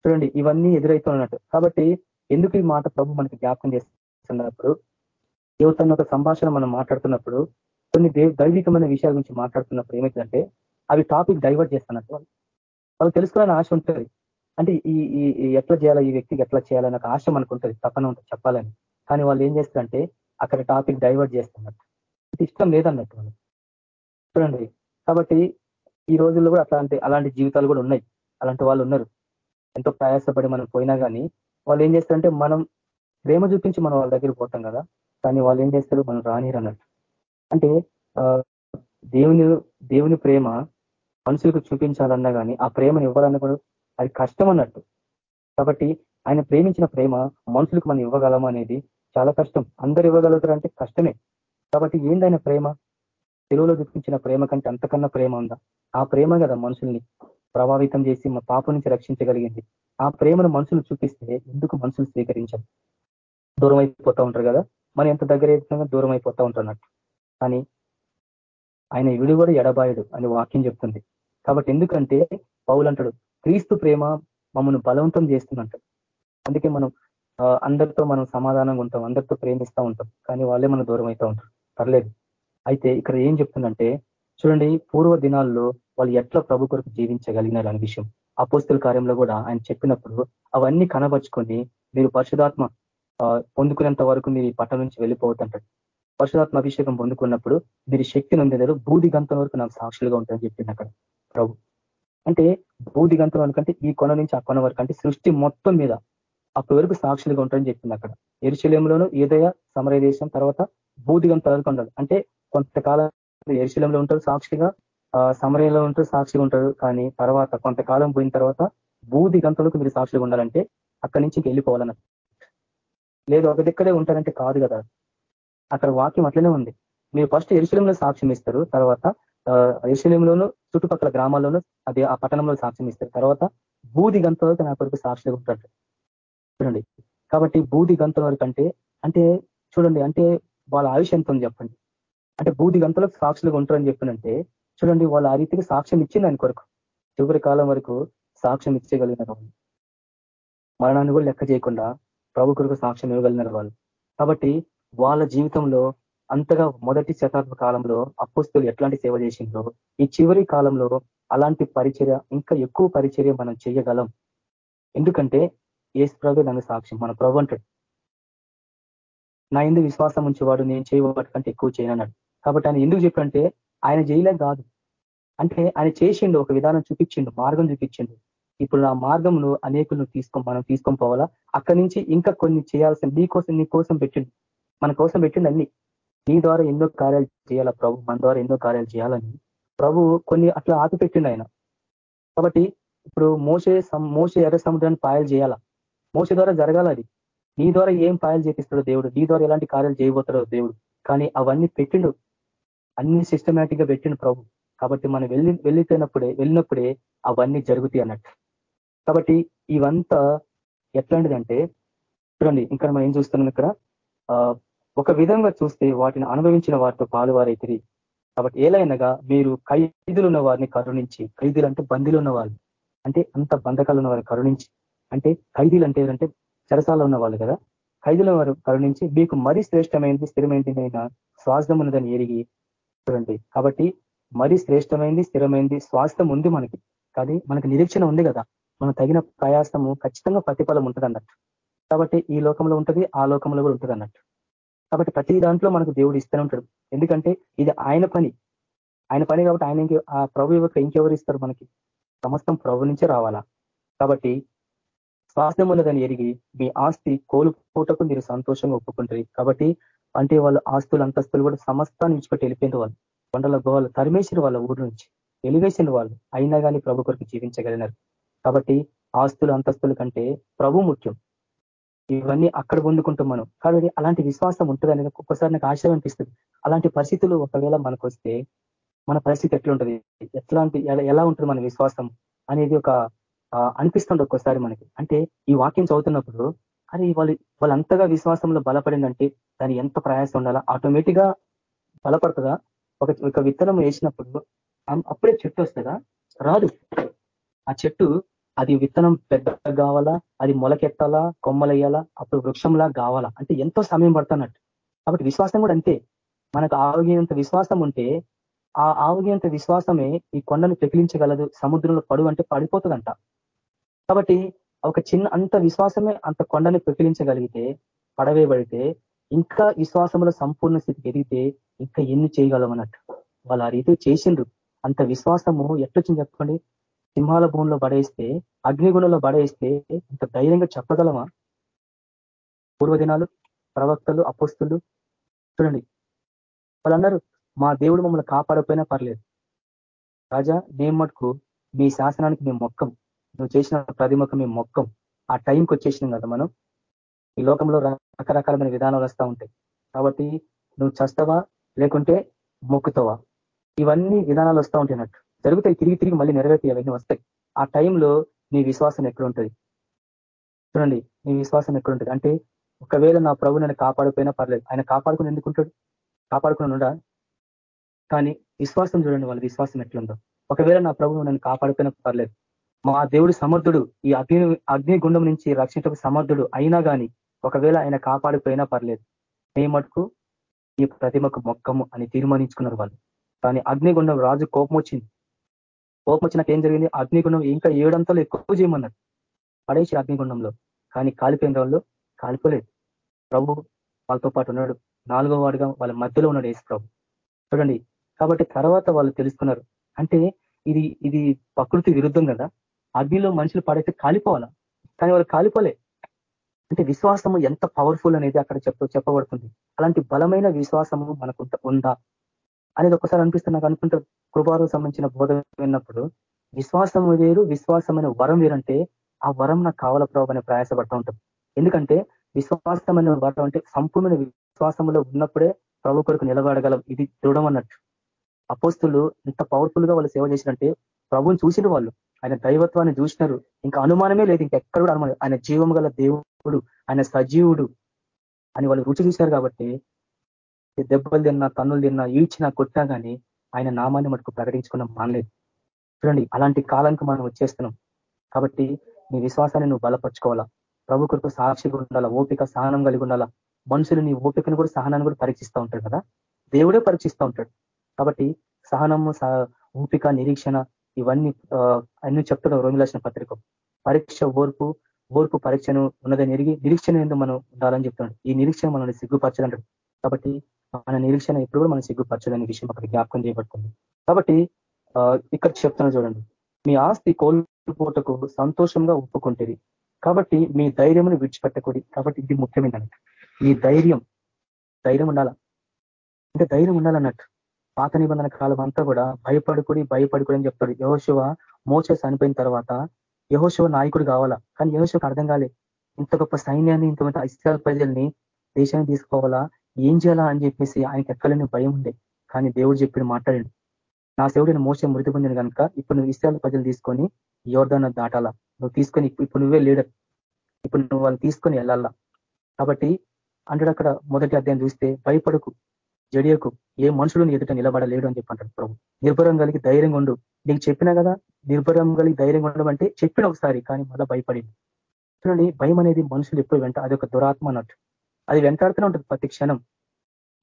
చూడండి. ఇవన్నీ ఎదురైతున్నట్టు కాబట్టి ఎందుకు ఈ మాట ప్రభు మనకి జ్ఞాపకం చేస్తున్నప్పుడు యువతన్న ఒక సంభాషణ మనం మాట్లాడుతున్నప్పుడు కొన్ని దైవికమైన విషయాల గురించి మాట్లాడుతున్నప్పుడు ఏమైందంటే అవి టాపిక్ డైవర్ట్ చేస్తున్నట్టు. వాళ్ళు వాళ్ళు తెలుసుకోవాలని ఆశ ఉంటుంది. అంటే ఈ ఈ ఎట్లా చేయాలా ఈ వ్యక్తికి ఎట్లా చేయాలని ఒక ఆశ మనకు ఉంటుంది తప్పన ఉంటుంది చెప్పాలని. కానీ వాళ్ళు ఏం చేస్తారంటే అక్కడ టాపిక్ డైవర్ట్ చేస్తున్నట్టు. ఇష్టం లేదన్నట్టు వాళ్ళు. చూడండి. కాబట్టి ఈ రోజుల్లో కూడా అట్లాంటి అలాంటి జీవితాలు కూడా ఉన్నాయి. అలాంటి వాళ్ళు ఉన్నారు. ఎంతో ప్రయాసపడి మనం పోయినా కానీ వాళ్ళు ఏం చేస్తారంటే మనం ప్రేమ చూపించి మనం వాళ్ళ దగ్గర పోతాం కదా. కానీ వాళ్ళు ఏం చేస్తారు? మనం రానిరు అన్నట్టు అంటే దేవుని దేవుని ప్రేమ మనుషులకు చూపించాలన్నా కానీ ఆ ప్రేమను ఇవ్వాలన్నా కూడా అది కష్టం అన్నట్టు కాబట్టి ఆయన ప్రేమించిన ప్రేమ మనుషులకు మనం ఇవ్వగలము అనేది చాలా కష్టం. అందరు ఇవ్వగలుగుతారు అంటే కష్టమే. కాబట్టి ఏందైన ప్రేమ? తెలుగులో చూపించిన ప్రేమ కంటే అంతకన్నా ప్రేమ ఉందా? ఆ ప్రేమ కదా మనుషుల్ని ప్రభావితం చేసి మా పాప నుంచి రక్షించగలిగింది. ఆ ప్రేమను మనుషులు చూపిస్తే ఎందుకు మనుషులు స్వీకరించాం దూరం అయిపోతూ ఉంటారు కదా? మనం ఎంత దగ్గర అయిపోతున్నా దూరం అయిపోతూ ఉంటున్నట్టు కానీ ఆయన విడి కూడా అని వాక్యం చెప్తుంది. కాబట్టి ఎందుకంటే పౌలు అంటాడు క్రీస్తు ప్రేమ మమ్మల్ని బలవంతం చేస్తుందంట. అందుకే మనం అందరితో మనం సమాధానంగా ఉంటాం అందరితో ప్రేమిస్తూ ఉంటాం కానీ వాళ్ళే మనం దూరం అవుతూ ఉంటారు. పర్లేదు. అయితే ఇక్కడ ఏం చెప్తుందంటే చూడండి పూర్వ దినాల్లో వాళ్ళు ఎట్లా ప్రభు కొరకు జీవించగలిగినారు అనే విషయం. అపోస్తుల కార్యంలో కూడా ఆయన చెప్పినప్పుడు అవన్నీ కనబరుచుకొని మీరు పరిశుధాత్మ పొందుకునేంత వరకు మీరు ఈ పట్టణం నుంచి వెళ్ళిపోతుంటాడు పరిశుధాత్మ అభిషేకం పొందుకున్నప్పుడు మీరు శక్తి నొందేదారు బూది గంతం వరకు నాకు సాక్షులుగా ఉంటాయని చెప్పింది అక్కడ ప్రభు. అంటే భూదిగంతం అనుకంటే ఈ కొన నుంచి ఆ కొన వరకు అంటే సృష్టి మొత్తం మీద అప్పటి వరకు సాక్షులుగా ఉంటారని చెప్పింది అక్కడ. ఎరుశల్యంలోనూ ఏదయ సమరదేశం తర్వాత బూదిగంత వరకు ఉండాలి అంటే కొంతకాలం ఎరుశలంలో ఉంటారు సాక్షిగా సమరయంలో ఉంటారు సాక్షిగా ఉంటారు. కానీ తర్వాత కొంతకాలం పోయిన తర్వాత భూదిగంతలకు మీరు సాక్షులుగా ఉండాలంటే అక్కడి నుంచి వెళ్ళిపోవాలన్న. లేదు ఒక దిక్కడే ఉంటారంటే కాదు కదా. అక్కడ వాక్యం అట్లనే ఉంది. మీరు ఫస్ట్ ఎరుశలంలో సాక్ష్యం ఇస్తారు. తర్వాత ఎరుశలంలోను చుట్టుపక్కల గ్రామాల్లోనూ అది ఆ పట్టణంలో సాక్ష్యం ఇస్తారు. తర్వాత బూది గంత వరకు నా కొరకు సాక్షిగా ఉంటారు చూడండి. కాబట్టి బూది గంతల వరకు అంటే అంటే చూడండి అంటే వాళ్ళ ఆయుష్ ఎంత ఉంది చెప్పండి. అంటే బూది గంతలకు సాక్షులుగా ఉంటారని చెప్పినంటే చూడండి వాళ్ళు ఆ రీతికి సాక్ష్యం ఇచ్చింది ఆయన కొరకు చివరి కాలం వరకు సాక్ష్యం ఇచ్చేయగలిగినారు వాళ్ళు. మరణాన్ని కూడా లెక్క చేయకుండా ప్రభు కొరకు సాక్ష్యం ఇవ్వగలిగినారు వాళ్ళు. కాబట్టి వాళ్ళ జీవితంలో అంతగా మొదటి శతాబ్ద కాలంలో అప్పుస్తులు ఎట్లాంటి సేవ చేసిందో ఈ చివరి కాలంలో అలాంటి పరిచర్య ఇంకా ఎక్కువ పరిచర్య మనం చేయగలం. ఎందుకంటే ఏసు ప్రభు దాని సాక్ష్యం మన ప్రభు అంటాడు. నా ఎందుకు విశ్వాసం ఉంచేవాడు నేను చేయవాటి కంటే ఎక్కువ చేయనన్నాడు. కాబట్టి ఆయన ఎందుకు చెప్పంటే ఆయన చేయలే కాదు. అంటే ఆయన చేసిండు ఒక విధానం చూపించిండు మార్గం చూపించిండు. ఇప్పుడు ఆ మార్గంలో అనేకులను తీసుకో మనం తీసుకొని పోవాలా? అక్కడి నుంచి ఇంకా కొన్ని చేయాల్సిన నీ కోసం నీ కోసం పెట్టిండు. మన కోసం పెట్టిండు అన్ని. నీ ద్వారా ఎన్నో కార్యాలు చేయాలా ప్రభు? మన ద్వారా ఎన్నో కార్యాలు చేయాలని ప్రభు కొన్ని అట్లా ఆపి పెట్టిండు ఆయన. కాబట్టి ఇప్పుడు మోసే మోసే ఎర్ర సముద్రాన్ని పాయలు చేయాలా? మోసే ద్వారా జరగాల అది? నీ ద్వారా ఏం పాయలు చేపిస్తాడో దేవుడు? నీ ద్వారా ఎలాంటి కార్యాలు చేయబోతాడో దేవుడు? కానీ అవన్నీ పెట్టిండు. అన్ని సిస్టమేటిక్గా పెట్టిండు ప్రభు. కాబట్టి మనం వెళ్ళి వెళ్ళిపోయినప్పుడే వెళ్ళినప్పుడే అవన్నీ జరుగుతాయి అన్నట్టు. కాబట్టి ఇవంతా ఎట్లాంటిదంటే చూడండి ఇంకా మనం ఏం చూస్తున్నాం ఇక్కడ? ఒక విధంగా చూస్తే వాటిని అనుభవించిన వారితో పాలువారైతే కాబట్టి ఏలైనగా మీరు ఖైదులు ఉన్న వారిని కరుణించి ఖైదీలు అంటే బందీలు ఉన్న వాళ్ళు అంటే అంత బంధకాలు ఉన్న వారిని కరుణించి. అంటే ఖైదీలు అంటే ఏంటంటే చెరసాల ఉన్న వాళ్ళు కదా. ఖైదీల వారు కరుణించి మీకు మరీ శ్రేష్టమైనది స్థిరమైనది స్వాస్థం ఉన్నదని ఎరిగి చూడండి. కాబట్టి మరీ శ్రేష్టమైంది స్థిరమైంది స్వాస్థం ఉంది మనకి. కానీ మనకి నిరీక్షణ ఉంది కదా. మనం తగిన ప్రయాసము ఖచ్చితంగా ప్రతిఫలం ఉంటుంది అన్నట్టు కాబట్టి ఈ లోకంలో ఉంటుంది ఆ లోకంలో కూడా ఉంటుంది అన్నట్టు కాబట్టి ప్రతి దాంట్లో మనకు దేవుడు ఇస్తూనే ఉంటాడు. ఎందుకంటే ఇది ఆయన పని. ఆయన పని కాబట్టి ఆయన ఆ ప్రభు యొక్క ఇంకెవరు ఇస్తారు మనకి? సమస్తం ప్రభు నుంచే రావాలా? కాబట్టి స్వాస్థ్యం ఉన్నదని ఎరిగి మీ ఆస్తి కోలుకోటకు మీరు సంతోషంగా ఒప్పుకుంటారు. కాబట్టి అంటే వాళ్ళు ఆస్తులు అంతస్తులు కూడా సమస్తాన్ని విడిచిపెట్టి వెళ్ళిపోయిన వాళ్ళు. కొండల గోవాలు తరిమేసిన వాళ్ళ ఊరు నుంచి వెలివేసిన వాళ్ళు అయినా కానీ ప్రభు కొరకు జీవించగలిగినారు. కాబట్టి ఆస్తులు అంతస్తుల కంటే ప్రభు ముఖ్యం. ఇవన్నీ అక్కడ పొందుకుంటాం మనం. కాబట్టి అలాంటి విశ్వాసం ఉంటుంది అనేది ఒక్కసారి నాకు ఆశ్చర్యం అనిపిస్తుంది. అలాంటి పరిస్థితులు ఒకవేళ మనకు వస్తే మన పరిస్థితి ఎట్లుంటుంది? ఎట్లాంటి ఎలా ఉంటుంది మన విశ్వాసం అనేది ఒక అనిపిస్తుంది ఒక్కోసారి మనకి. అంటే ఈ వాక్యం చదువుతున్నప్పుడు అది వాళ్ళు వాళ్ళంతగా విశ్వాసంలో బలపడిందంటే దాని ఎంత ప్రయాసం ఉండాలా? ఆటోమేటిక్గా బలపడుతుందా? ఒక ఒక విత్తనం వేసినప్పుడు అప్పుడే చెట్టు వస్తుందా? రాదు. ఆ చెట్టు అది విత్తనం పెద్దగా కావాలా? అది మొలకెత్తాలా కొమ్మలయ్యాలా? అప్పుడు వృక్షంలా కావాలా? అంటే ఎంతో సమయం పడుతున్నట్టు. కాబట్టి విశ్వాసం కూడా అంతే. మనకు ఆరోగ్యంత విశ్వాసం ఉంటే ఆ ఆరోగ్యంత విశ్వాసమే ఈ కొండను పెకిలించగలదు సముద్రంలో పడు అంటే పడిపోతుందంట. కాబట్టి ఒక చిన్న అంత విశ్వాసమే అంత కొండను పెకిలించగలిగితే పడవేయబడితే ఇంకా విశ్వాసంలో సంపూర్ణ స్థితికి ఎదిగితే ఇంకా ఎన్ని చేయగలం అన్నట్టు వాళ్ళు ఆ రీతి చేసిండ్రు. అంత విశ్వాసము ఎట్లొచ్చింది చెప్పండి? సింహాల భూమిలో పడేస్తే అగ్నిగుణంలో పడేస్తే ఇంత ధైర్యంగా చెప్పగలమా? పూర్వదినాలు ప్రవక్తలు అపుస్తులు చూడండి. వాళ్ళన్నారు మా దేవుడు మమ్మల్ని కాపాడకపోయినా పర్లేదు. రాజా మేము మటుకు మీ శాసనానికి మేము మొక్కం. నువ్వు చేసిన ప్రతిమకు మేము మొక్కం. ఆ టైంకి వచ్చేసినాం కదా మనం. ఈ లోకంలో రకరకాలమైన విధానాలు వస్తూ ఉంటాయి. కాబట్టి నువ్వు చస్తావా? లేకుంటే మొక్కుతావా? ఇవన్నీ విధానాలు వస్తూ ఉంటాయి అన్నట్టు. జరుగుతాయి తిరిగి తిరిగి మళ్ళీ నెరవేర్తాయి అవన్నీ వస్తాయి. ఆ టైంలో నీ విశ్వాసం ఎక్కడుంటుంది? చూడండి నీ విశ్వాసం ఎక్కడుంటుంది? అంటే ఒకవేళ నా ప్రభు నన్ను కాపాడకపోయినా పర్లేదు. ఆయన కాపాడుకుని ఎందుకుంటాడు కాపాడుకుని ఉండా? కానీ విశ్వాసం చూడండి వాళ్ళ విశ్వాసం ఎట్లుందో. ఒకవేళ నా ప్రభు నన్ను కాపాడుకునే పర్లేదు. మా దేవుడు సమర్థుడు ఈ అగ్ని అగ్ని గుండం నుంచి రక్షించకు సమర్థుడు అయినా కానీ ఒకవేళ ఆయన కాపాడిపోయినా పర్లేదు. నే మటుకు ఈ ప్రతిమకు మొక్కము అని తీర్మానించుకున్నారు వాళ్ళు. కానీ అగ్నిగుండం రాజు కోపం వచ్చింది కోపం వచ్చినాక ఏం జరిగింది? అగ్నిగుండం ఇంకా ఏడంతలు ఎక్కువ చేయమన్నాడు. పడేసి అగ్నిగుండంలో. కానీ కాలిపోయిన వాళ్ళు కాలిపోలేదు. ప్రభు వాళ్ళతో పాటు ఉన్నాడు. నాలుగో వాడుగా వాళ్ళ మధ్యలో ఉన్నాడు ఏసు ప్రభు చూడండి. కాబట్టి తర్వాత వాళ్ళు తెలుసుకున్నారు. అంటే ఇది ఇది ప్రకృతి విరుద్ధం కదా. అగ్నిలో మనుషులు పడైతే కాలిపోవాలా? కానీ వాళ్ళు కాలిపోలే. అంటే విశ్వాసము ఎంత పవర్ఫుల్ అనేది అక్కడ చెప్ప చెప్పబడుతుంది. అలాంటి బలమైన విశ్వాసము మనకు ఉందా? అనేది ఒకసారి అనిపిస్తే నాకు అనుకుంటే కృపారు సంబంధించిన బోధ విన్నప్పుడు విశ్వాసం వేరు విశ్వాసమైన వరం వేరంటే ఆ వరం నాకు కావాల ప్రభు అనే ప్రయాసపడతా ఉంటాం. ఎందుకంటే విశ్వాసమైన వరం అంటే సంపూర్ణ విశ్వాసంలో ఉన్నప్పుడే ప్రభు కొరకు నిలబడగలం. ఇది దృఢం అన్నట్టు. అపోస్తులు ఇంత పవర్ఫుల్గా వాళ్ళు సేవ చేసినంటే ప్రభుని చూసిన వాళ్ళు ఆయన దైవత్వాన్ని చూసినారు. ఇంకా అనుమానమే లేదు ఇంకెక్కడ కూడా అనుమానం. ఆయన జీవం గల దేవుడు ఆయన సజీవుడు అని వాళ్ళు రుచి చూశారు కాబట్టి దెబ్బలు తిన్నా తన్నులు తిన్నా ఈడ్చినా కొట్టినా కానీ ఆయన నామాన్ని మటుకు ప్రకటించుకున్న మానలేదు చూడండి అలాంటి కాలానికి మనం వచ్చేస్తున్నాం. కాబట్టి నీ విశ్వాసాన్ని నువ్వు బలపరుచుకోవాలా? ప్రభు కొరకు సాక్షిగా ఉండాలా? ఓపిక సహనం కలిగి ఉండాలా? మనుషులు నీ ఓపికను కూడా సహనాన్ని కూడా పరీక్షిస్తూ ఉంటాడు కదా? దేవుడే పరీక్షిస్తూ ఉంటాడు. కాబట్టి సహనము ఓపిక నిరీక్షణ ఇవన్నీ అన్ని చెప్తున్నాం రోమిలాసిన పత్రిక. పరీక్ష ఓర్పు ఓర్పు పరీక్షను ఉన్నదని ఎరిగి నిరీక్షణ ఎందుకు మనం ఉండాలని చెప్తున్నాడు? ఈ నిరీక్షణ మనల్ని సిగ్గుపరచదంటాడు. కాబట్టి మన నిరీక్షణ ఎప్పుడు కూడా మనం సిగ్గుపరచదనే విషయం అక్కడ జ్ఞాపకం చేయబడుతుంది. కాబట్టి ఇక్కడ చెప్తున్నా చూడండి. మీ ఆస్తి కోల్పోటకు సంతోషంగా ఒప్పుకుంటుంది. కాబట్టి మీ ధైర్యమును విడిచిపెట్టకూడదు. కాబట్టి ఇది ముఖ్యమైనది. మీ ధైర్యం ధైర్యం ఉండాల? అంటే ధైర్యం ఉండాలన్నట్టు. పాత నిబంధన కాలం అంతా కూడా భయపడుకుడి భయపడుకుడి అని చెప్తాడు. యహోశివ మోస చనిపోయిన తర్వాత యహోశివ నాయకుడు కావాలా? కానీ యహోశివకు అర్థం కాలే. ఇంత గొప్ప సైన్యాన్ని ఇంత ఇస్రాయల్ ప్రజల్ని దేశాన్ని తీసుకోవాలా ఏం చేయాలా అని చెప్పేసి ఆయనకి ఎక్కలేని భయం ఉండే. కానీ దేవుడు చెప్పిన మాట్లాడండి నా సేవుడైన మోస మృతి పొందిన కనుక ఇప్పుడు నువ్వు ఇస్రాయల్ ప్రజలు తీసుకొని యోర్దాన్ని దాటాలా? నువ్వు తీసుకొని ఇప్పుడు నువ్వే లీడర్. ఇప్పుడు నువ్వు వాళ్ళు తీసుకొని వెళ్ళాలా? కాబట్టి అంటాడు అక్కడ మొదటి అధ్యాయం చూస్తే భయపడకు జడియకు ఏ మనుషులను ఎదుట నిలబడలేడు అని చెప్పంటాడు ప్రభు. నిర్భరం కలిగి ధైర్యంగా ఉండు. నీకు చెప్పినా కదా నిర్భరం కలిగి ధైర్యంగా ఉండడం అంటే చెప్పిన ఒకసారి కానీ మళ్ళీ భయపడింది చూడండి భయం అనేది మనుషులు ఎప్పుడు వెంట అది ఒక దురాత్మ అన్నట్టు. అది వెంటాడుతూనే ఉంటుంది ప్రతి క్షణం.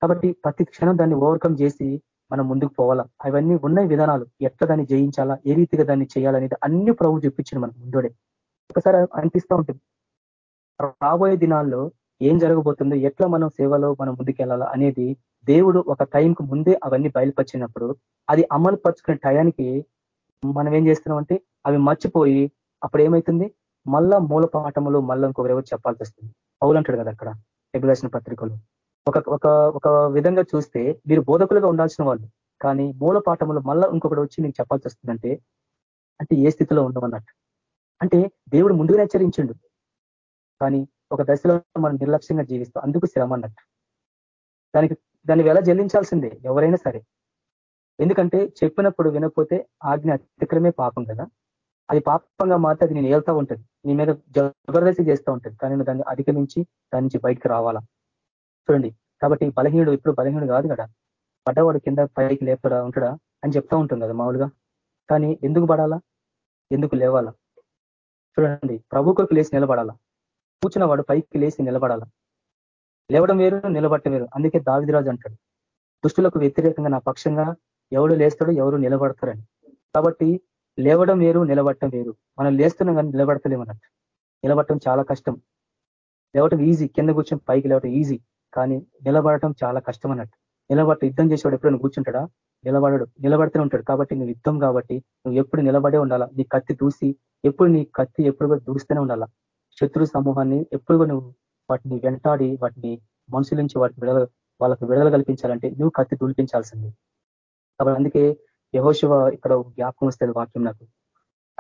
కాబట్టి ప్రతి క్షణం దాన్ని ఓవర్కమ్ చేసి మనం ముందుకు పోవాలా. అవన్నీ ఉన్నాయి విధానాలు. ఎట్లా దాన్ని జయించాలా? ఏ రీతిగా దాన్ని చేయాలనేది అన్ని ప్రభు చెప్పించింది మనకు ముందోడే. ఒకసారి అనిపిస్తూ ఉంటుంది. రాబోయే దినాల్లో ఏం జరగబోతుందో ఎట్లా మనం సేవలో మనం ముందుకెళ్ళాలా అనేది దేవుడు ఒక టైంకు ముందే అవన్నీ బయలుపరిచినప్పుడు అది అమలు పరుచుకునే టయానికి మనం ఏం చేస్తున్నామంటే అవి మర్చిపోయి అప్పుడు ఏమవుతుంది మళ్ళా మూల పాఠములు మళ్ళీ ఇంకొకరేవో చెప్పాల్సి వస్తుంది? పౌలు అంటాడు కదా అక్కడ. ఎగురాసిన పత్రికలు. ఒక ఒక ఒక విధంగా చూస్తే మీరు బోధకులుగా ఉండాల్సిన వాళ్ళు. కానీ మూల పాఠములు మళ్ళా ఇంకొకటి వచ్చి నీకు చెప్పాల్సి వస్తుందంటే అంటే ఏ స్థితిలో ఉండమన్నట్టు. అంటే దేవుడు ముందుగా హెచ్చరించిండు. కానీ ఒక దశలో మనం నిర్లక్ష్యంగా జీవిస్తాం అందుకు శ్రమ అన్నట్టు. దానికి దాన్ని ఎలా జల్లించాల్సిందే ఎవరైనా సరే. ఎందుకంటే చెప్పినప్పుడు వినకపోతే ఆజ్ఞ అతిక్రమే పాపం కదా. అది పాపంగా మారితే అది నేను ఏళ్తా ఉంటుంది. నీ మీద జబర్దస్తి చేస్తూ ఉంటుంది. కానీ దాన్ని అధిగమించి దాని నుంచి బయటకు రావాలా? చూడండి. కాబట్టి బలహీనుడు ఇప్పుడు బలహీనుడు కాదు కదా. పడ్డవాడు కింద పైకి లేపడా ఉంటాడా అని చెప్తా ఉంటుంది కదా మామూలుగా. కానీ ఎందుకు పడాలా? ఎందుకు లేవాలా? చూడండి. ప్రభు కొరకు లేచి నిలబడాలా? కూర్చున్న వాడు పైకి లేచి నిలబడాలా? లేవడం వేరు నిలబడటం వేరు. అందుకే దావిదిరాజు అంటాడు. దుష్టులకు వ్యతిరేకంగా నా పక్షంగా ఎవడు లేస్తాడు ఎవరు నిలబడతారని. కాబట్టి లేవడం వేరు నిలబడటం వేరు. మనం లేస్తున్నాం కానీ నిలబడతలేమన్నట్టు నిలబడటం చాలా కష్టం. లేవటం ఈజీ కింద కూర్చొని పైకి లేవటం ఈజీ కానీ నిలబడటం చాలా కష్టం అన్నట్టు. నిలబడటం యుద్ధం చేసేవాడు ఎప్పుడైనా కూర్చుంటాడా? నిలబడడు. నిలబడుతూనే ఉంటాడు. కాబట్టి నువ్వు యుద్ధం కాబట్టి నువ్వు ఎప్పుడు నిలబడే ఉండాలా? నీ కత్తి దూసి ఎప్పుడు నీ కత్తి ఎప్పుడు కూడా దూస్తూనే ఉండాలా? శత్రు సమూహాన్ని ఎప్పుడు నువ్వు వాటిని వెంటాడి వాటిని మనుషుల నుంచి వాటిని విడుదల వాళ్ళకు విడుదల కల్పించాలంటే నువ్వు కత్తి దూల్పించాల్సింది. కాబట్టి అందుకే యహోశివ ఇక్కడ జ్ఞాపకం వస్తుంది వాక్యం నాకు.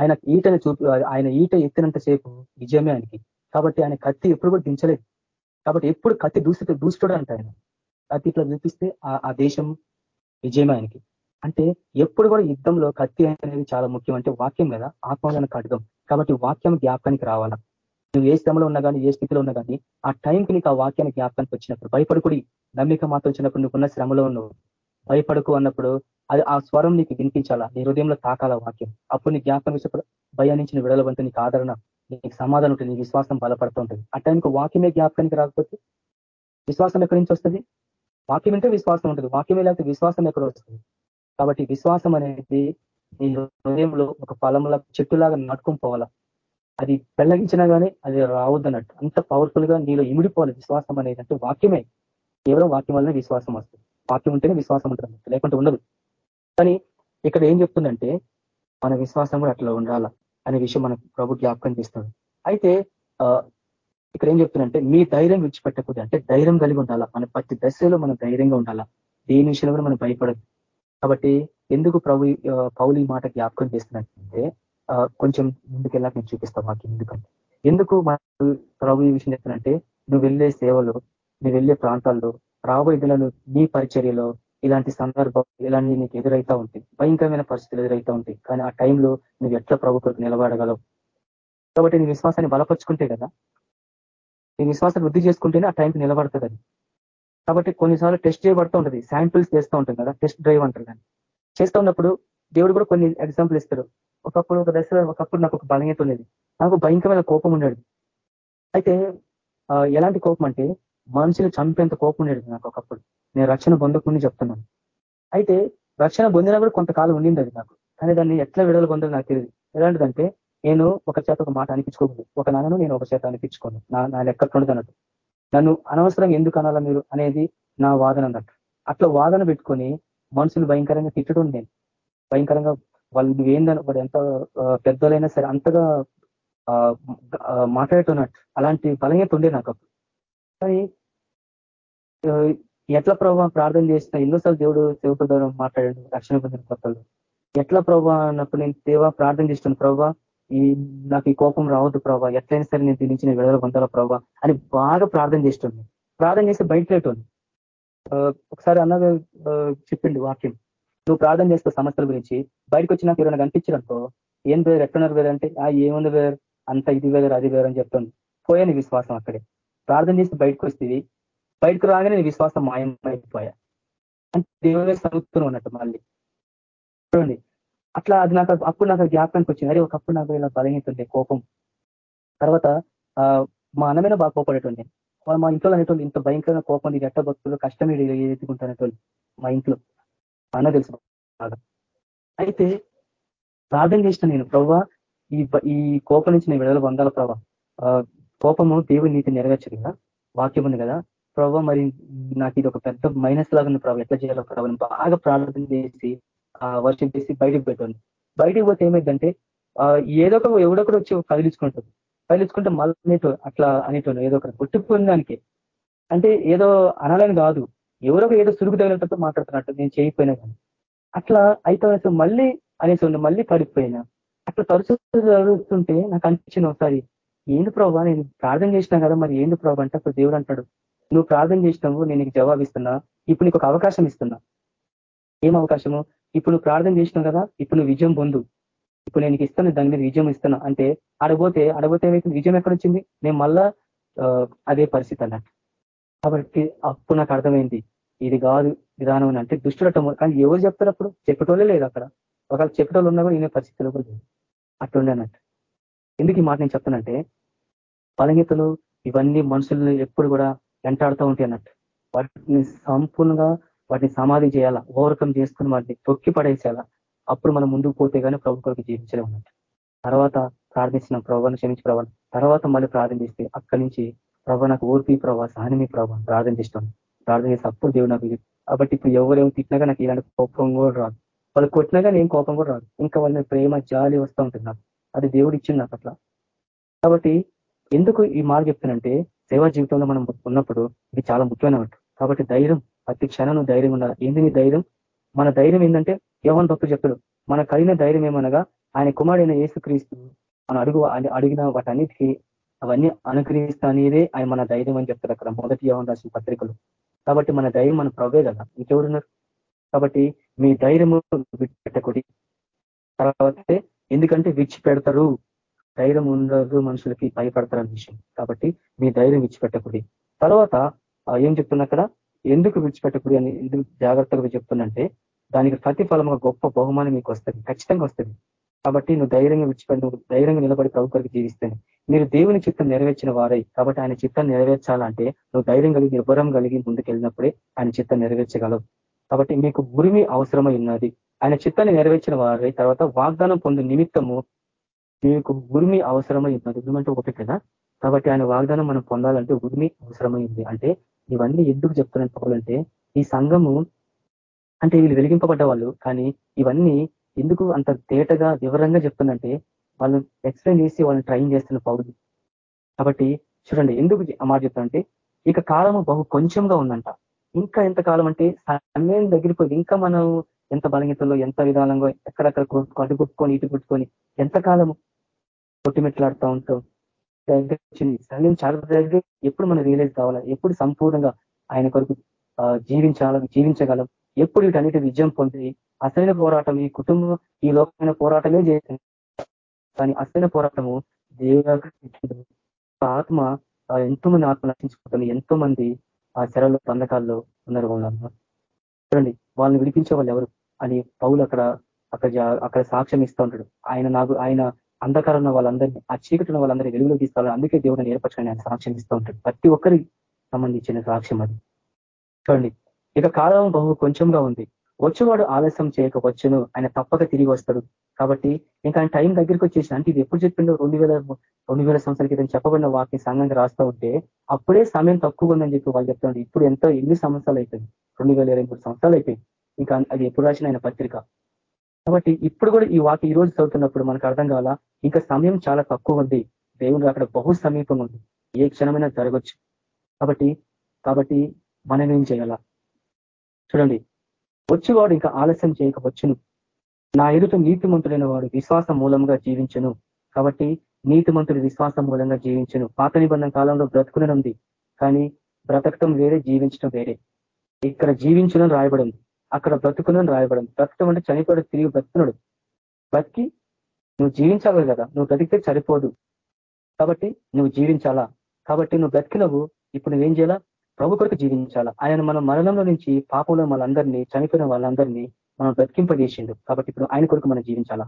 ఆయన ఈటని చూపి ఆయన ఈట ఎత్తినంత సేపు విజయమే ఆయనకి. కాబట్టి ఆయన కత్తి ఎప్పుడు కూడా దించలేదు. కాబట్టి ఎప్పుడు కత్తి దూస్తే దూసుడు అంట ఆయన. కత్తి ఇట్లా చూపిస్తే ఆ దేశం విజయమే ఆయనకి. అంటే ఎప్పుడు కూడా యుద్ధంలో కత్తి అనేది చాలా ముఖ్యం. అంటే వాక్యం కదా ఆత్మలను కడగం కాబట్టి వాక్యం జ్ఞాపకానికి రావాలా? నువ్వు ఏ శ్రమలో ఉన్నా కానీ ఏ స్థితిలో ఉన్నా కానీ ఆ టైంకి నీకు ఆ వాక్యాన్ని జ్ఞాపకానికి వచ్చినప్పుడు భయపడుకుడి. నమ్మిక మాత్రం వచ్చినప్పుడు నువ్వున్న శ్రమలో ఉన్నావు. భయపడుకు అన్నప్పుడు అది ఆ స్వరం నీకు వినిపించాలా? నీ హృదయంలో తాకాల వాక్యం? అప్పుడు నీ జ్ఞాపకం వచ్చినప్పుడు భయం నుంచి విడుదల నీకు ఆదరణ నీకు సమాధానం ఉంటుంది నీ విశ్వాసం బలపడుతూ ఉంటుంది. ఆ టైంకి వాక్యమే జ్ఞాపకానికి రాకపోతే విశ్వాసం ఎక్కడి నుంచి వస్తుంది? వాక్యం అంటే విశ్వాసం ఉంటుంది. వాక్యమే లేకపోతే విశ్వాసం ఎక్కడ వస్తుంది? కాబట్టి విశ్వాసం అనేది నీ హృదయంలో ఒక ఫలంలా చెట్టులాగా నాటుకొని పోవాలా. అది పెళ్ళగించినా కానీ అది రావద్దన్నట్టు. అంత పవర్ఫుల్గా నీలో ఇమిడిపోవాలి విశ్వాసం అనేది. అంటే వాక్యమే. కేవలం వాక్యం వల్లనే విశ్వాసం వస్తుంది. వాక్యం ఉంటేనే విశ్వాసం ఉంటుంది లేకుంటే ఉండదు. కానీ ఇక్కడ ఏం చెప్తుందంటే మన విశ్వాసం కూడా అట్లా ఉండాల అనే విషయం మనకు ప్రభు జ్ఞాపకం చేస్తుంది అయితే ఇక్కడ ఏం చెప్తుందంటే మీ ధైర్యం విడిచిపెట్టకూడదు అంటే ధైర్యం కలిగి ఉండాలా? మన ప్రతి దశలో మనం ధైర్యంగా ఉండాలా? దేని విషయంలో కూడా మనం భయపడదు. కాబట్టి ఎందుకు ప్రభు పౌలు ఈ మాట జ్ఞాపకం చేస్తున్నట్టే కొంచెం ముందుకెళ్ళాక నేను చూపిస్తాను మాకు ఎందుకంటే. ఎందుకు ప్రభు ఈ విషయం చెప్తున్నంటే నువ్వు వెళ్ళే సేవలు నువ్వు వెళ్ళే ప్రాంతాల్లో రాబోయే నీ పరిచర్యలో ఇలాంటి సందర్భం ఇలాంటి నీకు ఎదురైతా ఉంటాయి భయంకరమైన పరిస్థితులు ఎదురైతా ఉంటాయి కానీ ఆ టైంలో నువ్వు ఎట్లా ప్రభుత్వం నిలబడగలవు? కాబట్టి నీ విశ్వాసాన్ని బలపరుచుకుంటే కదా? నీ విశ్వాసాన్ని వృద్ధి చేసుకుంటేనే ఆ టైంకి నిలబడుతుంది కాబట్టి కొన్నిసార్లు టెస్ట్ చేయబడుతూ ఉంటుంది శాంపిల్స్ చేస్తూ ఉంటుంది కదా టెస్ట్ డ్రైవ్ అంటారు కానీ చేస్తూ ఉన్నప్పుడు దేవుడు కూడా కొన్ని ఎగ్జాంపుల్ ఇస్తారు ఒకప్పుడు ఒక దశలో ఒకప్పుడు నాకు ఒక బలహీనత ఉండేది. నాకు భయంకరమైన కోపం ఉండేది. అయితే ఎలాంటి కోపం అంటే మనుషులు చంపేంత కోపం ఉండేది నాకు ఒకప్పుడు. నేను రక్షణ పొందకుండా చెప్తున్నాను. అయితే రక్షణ పొందినా కూడా కొంతకాలం ఉండింది అది నాకు. కానీ దాన్ని ఎట్లా విడుదల పొందాలి నాకు తెలియదు ఎలాంటిదంటే నేను ఒక చేత ఒక మాట అనిపించుకోకూడదు. ఒక నాన్నను నేను ఒక చేత అనిపించుకోను. నా నా లెక్కట్లుండదు అన్నట్టు నన్ను అనవసరం ఎందుకు అనాలా మీరు అనేది నా వాదన అన్నట్టు. అట్లా వాదన పెట్టుకొని మనుషులు భయంకరంగా తిట్టడం నేను. భయంకరంగా వాళ్ళు నువ్వేందని వాడు ఎంత పెద్దలైనా సరే అంతగా మాట్లాడుతున్నట్టు అలాంటి బలహీనత ఉండే నాకు కానీ ఎట్లా ప్రభావ ప్రార్థన చేసిన ఎన్నోసార్లు దేవుడు సేవకుల ద్వారా మాట్లాడాడు రక్షణ పొందిన కొత్తలు. ఎట్లా ప్రభా అన్నప్పుడు నేను దేవా ప్రార్థన చేస్తాను ప్రభా ఈ నాకు ఈ కోపం రావద్దు ప్రభావ ఎట్లయినా సరే నేను తినించిన విడుదల పొందాల ప్రభా అని బాగా ప్రార్థన చేస్తుంది ప్రార్థన చేస్తే బయటలేటోని ఒకసారి అన్న చెప్పిండు వాక్యం. నువ్వు ప్రార్థన చేస్తే సమస్యల గురించి బయటకు వచ్చి నాకు ఎవరైనా కనిపించారనుకో ఏం వేరు ఎట్లున్నారు వేరు అంటే ఆ ఏముంది వేరు అంత ఇది వేరు అది వేరు అని చెప్తాను పోయాను విశ్వాసం అక్కడే. ప్రార్థన చేసి బయటకు వస్తేవి బయటకు రాగానే విశ్వాసం మాయమైపోయా. అంటే దేవుడే సముత్రం ఉన్నట్టు మళ్ళీ. చూడండి అట్లా అది నాకు అప్పుడు నాకు జ్ఞాపకానికి వచ్చింది. అరే ఒకప్పుడు నాకు ఇలా బలహీతుండే కోపం. తర్వాత మా అన్నమైన బాగా కోపడేటండి మా ఇంట్లో అనేటోళ్ళు ఇంత భయంకరమైన కోపం ఇది ఎట్ట భక్తులు కష్టం ఎత్తుకుంటానేటువంటి మా ఇంట్లో. అన్న తెలుసు బాగా. అయితే ప్రార్థన చేసిన నేను ప్రభావ ఈ ఈ కోపం నుంచి నేను విడుదల పొందాల ప్రభావ కోపము దేవుని నీతి నెరవేర్చదు కదా వాక్యం ఉంది కదా? ప్రభావ మరి నాకు ఇది ఒక పెద్ద మైనస్ లాగా ఉంది ప్రభావ ఎట్లా చేయాలో ప్రభావ బాగా ప్రార్థన చేసి వర్షం చేసి బయటకు పెట్టండి బయటకు పోతే ఏమైందంటే ఏదో ఒక ఎవడొకడు వచ్చి కదిలించుకుంటుంది కదిలించుకుంటే మళ్ళీ అట్లా అనేటోను ఏదో ఒకటి కొట్టుకున్న దానికి అంటే ఏదో అనాలని కాదు. ఎవరో ఏదో సురుకు తగిలినట్టు మాట్లాడుతున్నట్టు నేను చేయకపోయినా కానీ. అట్లా అయితే మళ్ళీ అనేసి మళ్ళీ పడిపోయినా. అట్లా తరచు జరుగుతుంటే నాకు అనిపించింది ఒకసారి ఏంది ప్రభావ నేను ప్రార్థన చేసినా కదా మరి ఏంది ప్రభావ అంటే అప్పుడు దేవుడు అంటాడు నువ్వు ప్రార్థన చేసినావు నేను నీకు జవాబు ఇస్తున్నా ఇప్పుడు నీకు ఒక అవకాశం ఇస్తున్నా. ఏం అవకాశము? ఇప్పుడు నువ్వు ప్రార్థన చేసినావు కదా ఇప్పుడు నువ్వు విజయం పొందు. ఇప్పుడు నేను ఇస్తాను దాని మీద విజయం ఇస్తున్నా. అంటే అడగపోతే అడగపోతే ఏమైతుంది? విజయం ఎక్కడ వచ్చింది? నేను మళ్ళా అదే పరిస్థితి అన్నట్టు. కాబట్టి అప్పుడు నాకు అర్థమైంది ఇది కాదు విధానం అంటే దుష్టుడటం కానీ ఎవరు చెప్తారు అప్పుడు? చెప్పటోళ్ళే లేదు అక్కడ. ఒకవేళ చెప్పటోళ్ళు ఉన్నా కూడా ఈయన పరిస్థితులు కూడా లేదు అట్లుండే అన్నట్టు. ఎందుకు ఈ మాట నేను చెప్తానంటే బలహీతలు ఇవన్నీ మనుషులను ఎప్పుడు కూడా వెంటాడుతూ ఉంటాయి అన్నట్టు. వాటిని సంపూర్ణంగా వాటిని సమాధి చేయాలా? ఓవర్కమ్ చేసుకుని వాటిని తొక్కి పడేసేయాలా? అప్పుడు మనం ముందుకు పోతే కానీ ప్రభు కొరకు జీవించలే ఉన్నట్టు తర్వాత ప్రార్థించిన ప్రభావం క్షమించి ప్రభావం తర్వాత మళ్ళీ ప్రార్థన చేస్తే అక్కడి నుంచి ప్రభా నాకు ఓర్పి ప్రభావ సహనమి ప్రభావం ప్రార్థన చేస్తాను ప్రార్థన చేస్తే అప్పుడు దేవుడు నాకు కాబట్టి ఇప్పుడు ఎవరేమో తిట్టినాగా నాకు ఇలాంటి కోపం కూడా రాదు. వాళ్ళు కొట్టినాగా నేను కోపం కూడా రాదు. ఇంకా వాళ్ళ ప్రేమ జాలి వస్తూ ఉంటుంది నాకు. అది దేవుడు ఇచ్చింది నాకు అట్లా కాబట్టి ఎందుకు ఈ మాట చెప్తానంటే సేవా జీవితంలో మనం ఉన్నప్పుడు ఇది చాలా ముఖ్యమైన కాబట్టి ధైర్యం ప్రతి క్షణం ధైర్యం ఉండాలి. ఏంది నీ ధైర్యం? మన ధైర్యం ఏంటంటే ఏమని తప్పు చెప్తాడు మన కలిగిన ధైర్యం ఏమనగా ఆయన కుమారుడైన క్రీస్తు మనం అడుగు అడిగిన వాటన్నిటికీ అవన్నీ అనుగ్రహిస్తా అనేదే ఆయన మన ధైర్యం అని చెప్తారు అక్కడ మొదటి యోగం రాసిన పత్రికలు. కాబట్టి మన ధైర్యం మన ప్రవే కదా. ఇంకెవరున్నారు? కాబట్టి మీ ధైర్యము విడిచిపెట్టకుడి తర్వాత ఎందుకంటే విడిచిపెడతారు. ధైర్యం ఉండదు మనుషులకి భయపడతారు అనే విషయం. కాబట్టి మీ ధైర్యం విడిచిపెట్టకుడి తర్వాత ఏం చెప్తున్నా అక్కడ? ఎందుకు విడిచిపెట్టకూడదు అని ఎందుకు జాగ్రత్తగా చెప్తున్నంటే దానికి ప్రతిఫలంగా గొప్ప బహుమానం మీకు వస్తుంది. ఖచ్చితంగా వస్తుంది. కాబట్టి నువ్వు ధైర్యంగా విడిచిపెట్టి నువ్వు ధైర్యంగా నిలబడి ప్రభుత్వానికి జీవిస్తాను. మీరు దేవుని చిత్తం నెరవేర్చిన వారై కాబట్టి ఆయన చిత్తం నెరవేర్చాలంటే నువ్వు ధైర్యం కలిగి నిర్భరం కలిగి ముందుకెళ్ళినప్పుడే ఆయన చిత్తం నెరవేర్చగలవు. కాబట్టి మీకు ఉరిమి అవసరమై ఉన్నది. ఆయన చిత్తాన్ని నెరవేర్చిన వారి తర్వాత వాగ్దానం పొందు నిమిత్తము మీకు ఉరిమి అవసరమై ఉన్నది. ఎందుకంటే ఒకటి కదా కాబట్టి ఆయన వాగ్దానం మనం పొందాలంటే ఉరిమి అవసరమైంది. అంటే ఇవన్నీ ఎందుకు చెప్తున్నాను పౌలంటే ఈ సంఘము అంటే వీళ్ళు వెలిగింపబడ్డ వాళ్ళు కానీ ఇవన్నీ ఎందుకు అంత తేటగా వివరంగా చెప్తుందంటే వాళ్ళు ఎక్స్ప్లెయిన్ చేసి వాళ్ళని ట్రైన్ చేస్తున్న పౌరులు కాబట్టి చూడండి ఎందుకు మాట చెప్తానంటే ఇక కాలము బహు కొంచెంగా ఉందంట. ఇంకా ఎంత కాలం అంటే సమయం దగ్గరికి ఇంకా మనం ఎంత బలహీతలో ఎంత విధానంగా ఎక్కడెక్కడ కుట్టుకొని ఇటు కుట్టుకొని ఎంతకాలము కొట్టిమెట్లాడుతూ ఉంటాం. సమయం చాలా దగ్గర ఎప్పుడు మనం రియలైజ్ కావాలా? ఎప్పుడు సంపూర్ణంగా ఆయన కొరకు జీవించాల జీవించగలం? ఎప్పుడు వీటన్నిటి విజయం పొంది అసలైన పోరాటం ఈ కుటుంబం ఈ లోకమైన పోరాటమే చేసింది. కానీ అసలైన పోరాటము దేవుడు ఆత్మ ఎంతో మంది ఆత్మ నశించుకుంటుంది ఎంతో మంది ఆ చెరలో బంధకాల్లో ఉన్నారు చూడండి వాళ్ళని విడిపించే వాళ్ళు ఎవరు? అని పౌలు అక్కడ అక్కడ అక్కడ సాక్ష్యం ఇస్తూ ఉంటాడు. ఆయన నాకు ఆయన అంధకారం ఉన్న వాళ్ళందరినీ ఆ చీకటి ఉన్న వాళ్ళందరినీ వెలుగులో తీసుకోవాలి అందుకే దేవుడిని ఏర్పరచుకొని ఆయన సాక్ష్యం ఇస్తూ ఉంటాడు. ప్రతి ఒక్కరికి సంబంధించిన సాక్ష్యం అది. చూడండి ఇక కాలం బహు కొంచెంగా ఉంది. వచ్చేవాడు ఆలస్యం చేయకపోవచ్చును. ఆయన తప్పక తిరిగి వస్తాడు. కాబట్టి ఇంకా ఆయన టైం దగ్గరికి వచ్చేసి అంటే ఇది ఎప్పుడు చెప్పిండో రెండు వేల రెండు వేల సంవత్సరాల క్రితం చెప్పబడిన వాక్యం సంఘంగా రాస్తూ ఉంటే అప్పుడే సమయం తక్కువ ఉందని చెప్పి వాళ్ళు చెప్తుండే ఇప్పుడు ఎంతో ఎన్ని సంవత్సరాలు అయిపోయింది? రెండు వేల ఇరవై మూడు సంవత్సరాలు అయిపోయింది. ఇంకా అది ఎప్పుడు రాసిన ఆయన పత్రిక. కాబట్టి ఇప్పుడు కూడా ఈ వాక్యం ఈ రోజు చదువుతున్నప్పుడు మనకు అర్థం కావాలా? ఇంకా సమయం చాలా తక్కువ ఉంది. దేవుడు అక్కడ బహు సమీపం ఉంది. ఏ క్షణమైనా జరగచ్చు. కాబట్టి కాబట్టి మనం ఏం చేయాలా? చూడండి. వచ్చేవాడు ఇంకా ఆలస్యం చేయకపోవచ్చును నా ఎదుట నీతిమంతుడైన వాడు విశ్వాస మూలంగా జీవించను. కాబట్టి నీతిమంతుడు విశ్వాసం మూలంగా జీవించను. పాత నిబంధన కాలంలో బ్రతుకునే ఉంది కానీ బ్రతకటం వేరే జీవించడం వేరే. ఇక్కడ జీవించడం రాయబడం అక్కడ బ్రతుకునని రాయబడం బ్రతకటం అంటే చనిపోయాడు తిరిగి బ్రతుకున్నాడు. బ్రతికి నువ్వు జీవించాలి కదా. నువ్వు బ్రతికితే సరిపోదు. కాబట్టి నువ్వు జీవించాలా? కాబట్టి నువ్వు బ్రతికినవు. ఇప్పుడు నువ్వేం చేయాలా? ప్రభు కొరకు జీవించాలా? ఆయన మన మరణంలో నుంచి పాపంలో వాళ్ళందరినీ చనిపోయిన వాళ్ళందరినీ మనం బ్రతికింపజేసిండు. కాబట్టి ఇప్పుడు ఆయన కొరకు మనం జీవించాలా?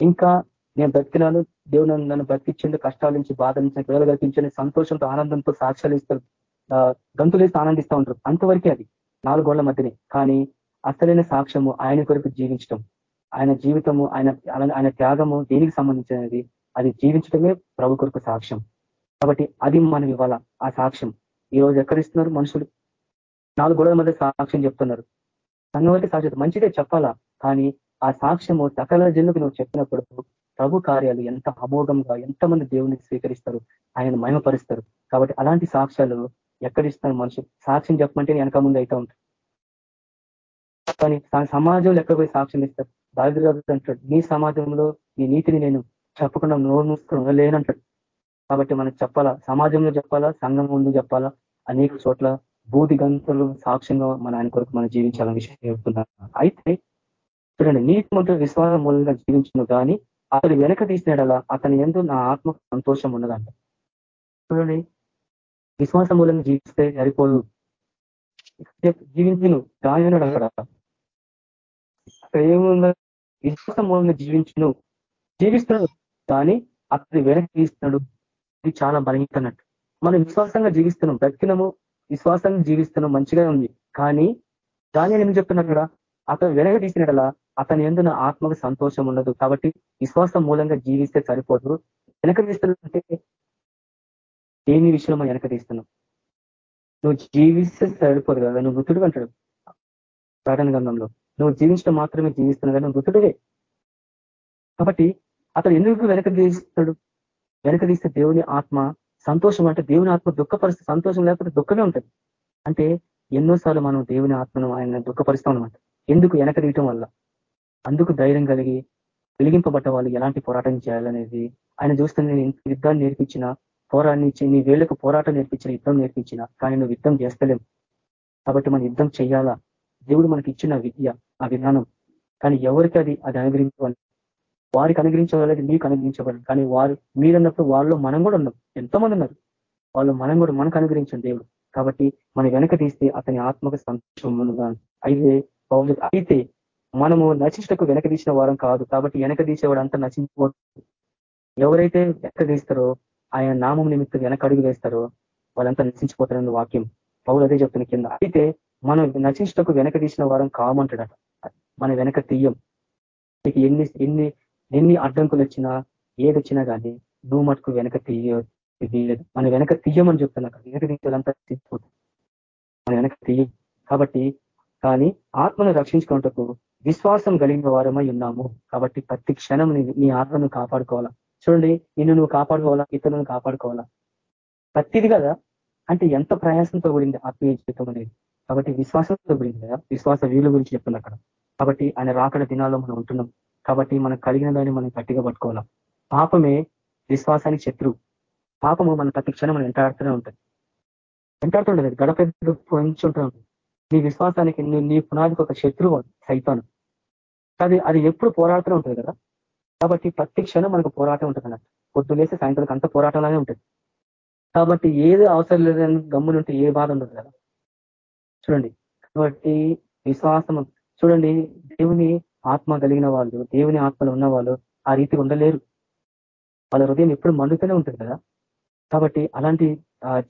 ఇంకా నేను బ్రతికినాను దేవుడు నన్ను బ్రతికించండు కష్టాల నుంచి బాధ నుంచి పిల్లలు కల్పించండి సంతోషంతో ఆనందంతో సాక్ష్యాలు ఇస్తారు గంతులేసి ఆనందిస్తూ ఉంటారు అంతవరకే అది. నాలుగు గోళ్ళ మధ్యనే. కానీ అసలైన సాక్ష్యము ఆయన కొరకు జీవించడం ఆయన జీవితము ఆయన ఆయన త్యాగము దేనికి సంబంధించినది? అది జీవించడమే ప్రభు కొరకు సాక్ష్యం. కాబట్టి అది మనం ఇవ్వాల? ఆ సాక్ష్యం. ఈ రోజు ఎక్కడిస్తున్నారు మనుషులు? నాలుగు గోడల మధ్య సాక్ష్యం చెప్తున్నారు. సంఘం అయితే సాక్ష్యం. మంచిదే చెప్పాలా? కానీ ఆ సాక్ష్యము సకల జన్లకు నువ్వు చెప్పినప్పుడు ప్రభు కార్యాలు ఎంత అమోఘంగా ఎంతమంది దేవుని స్వీకరిస్తారు? ఆయన మహిమపరుస్తారు. కాబట్టి అలాంటి సాక్ష్యాలు ఎక్కడిస్తున్నారు మనుషులు? సాక్ష్యం చెప్పమంటే వెనక ముందు అయితే ఉంటారు. కానీ సమాజంలో ఎక్కడ పోయి సాక్ష్యం ఇస్తారు? దారిద్ర అంటాడు నీ సమాజంలో నీ నీతిని నేను చెప్పకుండా నోరు మూసుకుని లేనంటాడు కాబట్టి మనం చెప్పాలా? సమాజంలో చెప్పాలా? సంఘం ముందు చెప్పాలా? అనేక చోట్ల బూది గంతులు సాక్ష్యంగా మన ఆయన కొరకు మనం జీవించాలని విషయం చెప్తున్నా. అయితే చూడండి నీతి మంత్రులు విశ్వాసం మూలంగా జీవించను కానీ అతడు వెనక తీసినాడలా అతని ఎందు నా ఆత్మ సంతోషం ఉన్నదంట. చూడండి విశ్వాసం మూలంగా జీవిస్తే సరిపోదు. జీవించను గాయనాడు అక్కడ. అక్కడ ఏముందా? విశ్వాసం మూలంగా జీవించును. జీవిస్తున్నాడు కానీ అతడు వెనక తీస్తున్నాడు. ఇది చాలా బలహీనట్టు మనం విశ్వాసంగా జీవిస్తున్నాం. బ్రతికినము విశ్వాసంగా జీవిస్తున్నాం. మంచిగా ఉంది. కానీ దాని ఏం చెప్తున్నక్కడ అతను వెనక తీసినట్లా అతని ఎందున ఆత్మకు సంతోషం ఉండదు. కాబట్టి విశ్వాసం మూలంగా జీవిస్తే సరిపోదు. వెనక తీస్తున్నంటే దేని విషయంలో వెనక తీస్తున్నాం? నువ్వు జీవిస్తే సరిపోదు కదా. నువ్వు మృతుడు అంటాడు ప్రకటన గంధంలో నువ్వు జీవించడం మాత్రమే జీవిస్తున్నావు కదా. నువ్వు మృతుడివే. కాబట్టి అతను ఎందుకు వెనక తీస్తాడు వెనక తీస్తే దేవుని ఆత్మ సంతోషం అంటే దేవుని ఆత్మ దుఃఖపరిస్తే సంతోషం లేకపోతే దుఃఖమే ఉంటుంది. అంటే ఎన్నోసార్లు మనం దేవుని ఆత్మను ఆయన దుఃఖపరుస్తాం అనమాట ఎందుకు? వెనకదీయటం వల్ల. అందుకు ధైర్యం కలిగి వెలిగింపబడ్డ వాళ్ళు ఎలాంటి పోరాటం చేయాలనేది. ఆయన చూస్తే నేను యుద్ధాన్ని నేర్పించిన పోరాడిని నీ వేళ్ళకు పోరాటం నేర్పించిన యుద్ధం నేర్పించిన కానీ నువ్వు యుద్ధం చేస్తలేవు. కాబట్టి మనం యుద్ధం చేయాలా? దేవుడు మనకి ఇచ్చిన విద్య ఆ విధానం కానీ ఎవరికి అది అది అనుగ్రహించాలి వారికి అనుగ్రహించబడలేదు మీకు అనుగ్రహించబడదు. కానీ వారు మీరన్నప్పుడు వాళ్ళు మనం కూడా ఉన్నాం. ఎంతమంది ఉన్నారు. వాళ్ళు మనం కూడా మనకు అనుగ్రహించండి దేవుడు. కాబట్టి మన వెనక తీస్తే అతని ఆత్మక సంతోషం అయితే అయితే మనము నశించటకు వెనక తీసిన వారం కాదు. కాబట్టి వెనక తీసేవాడు అంతా నశించిపోతుంది ఎవరైతే వెనక తీస్తారో ఆయన నామం నిమిత్తం వెనక అడుగు వేస్తారో వాళ్ళంతా నశించిపోతారని వాక్యం పౌరు అదే చెప్తున్న కింద. అయితే మనం నశించటకు వెనక తీసిన వారం కామంటాడట. మన వెనక తీయం. ఎన్ని ఎన్ని ఎన్ని అడ్డంకులు వచ్చినా ఏదొచ్చినా కానీ నువ్వు మటుకు వెనక తీయ తీయలేదు మన వెనక తీయమని చెప్తున్నా వెనక తీసిపోతుంది మన వెనక తీయ కాబట్టి కానీ ఆత్మను రక్షించుకున్నటకు విశ్వాసం కలిగిన వారమై ఉన్నాము. కాబట్టి ప్రతి క్షణం నీ ఆత్మను కాపాడుకోవాలా. చూడండి నిన్ను నువ్వు కాపాడుకోవాలా ఇతరులను కాపాడుకోవాలా? ప్రతిది కదా. అంటే ఎంత ప్రయాసంతో కూడింది ఆత్మీయ జీవితం అనేది. కాబట్టి విశ్వాసంతో కూడింది కదా. విశ్వాస వీలు గురించి చెప్తున్నా అక్కడ కాబట్టి ఆయన రాకడ దినాల్లో మనం ఉంటున్నాం. కాబట్టి మనకు కలిగిన దాన్ని మనం గట్టిగా పట్టుకోవాలా. పాపమే విశ్వాసానికి శత్రువు పాపము మన ప్రతి క్షణం మనం వెంటాడుతూనే ఉంటుంది. వెంటాడుతుండదు గడప పొంచి ఉంటుంది. నీ విశ్వాసానికి నీ పునాదికి ఒక శత్రువు సైతాను. అది అది ఎప్పుడు పోరాడుతూనే ఉంటుంది కదా. కాబట్టి ప్రతి క్షణం మనకు పోరాటం ఉంటుంది అన్నట్టు పొద్దు లేసి సాయంత్రం అంత పోరాటంలానే ఉంటుంది. కాబట్టి ఏది అవసరం లేదని గమ్మునుంటే ఏ బాధ ఉండదు కదా. చూడండి కాబట్టి విశ్వాసం చూడండి దేవుని ఆత్మ కలిగిన వాళ్ళు దేవుని ఆత్మలో ఉన్న వాళ్ళు ఆ రీతి ఉండలేరు. వాళ్ళ హృదయం ఎప్పుడు మండుతూనే ఉంటుంది కదా. కాబట్టి అలాంటి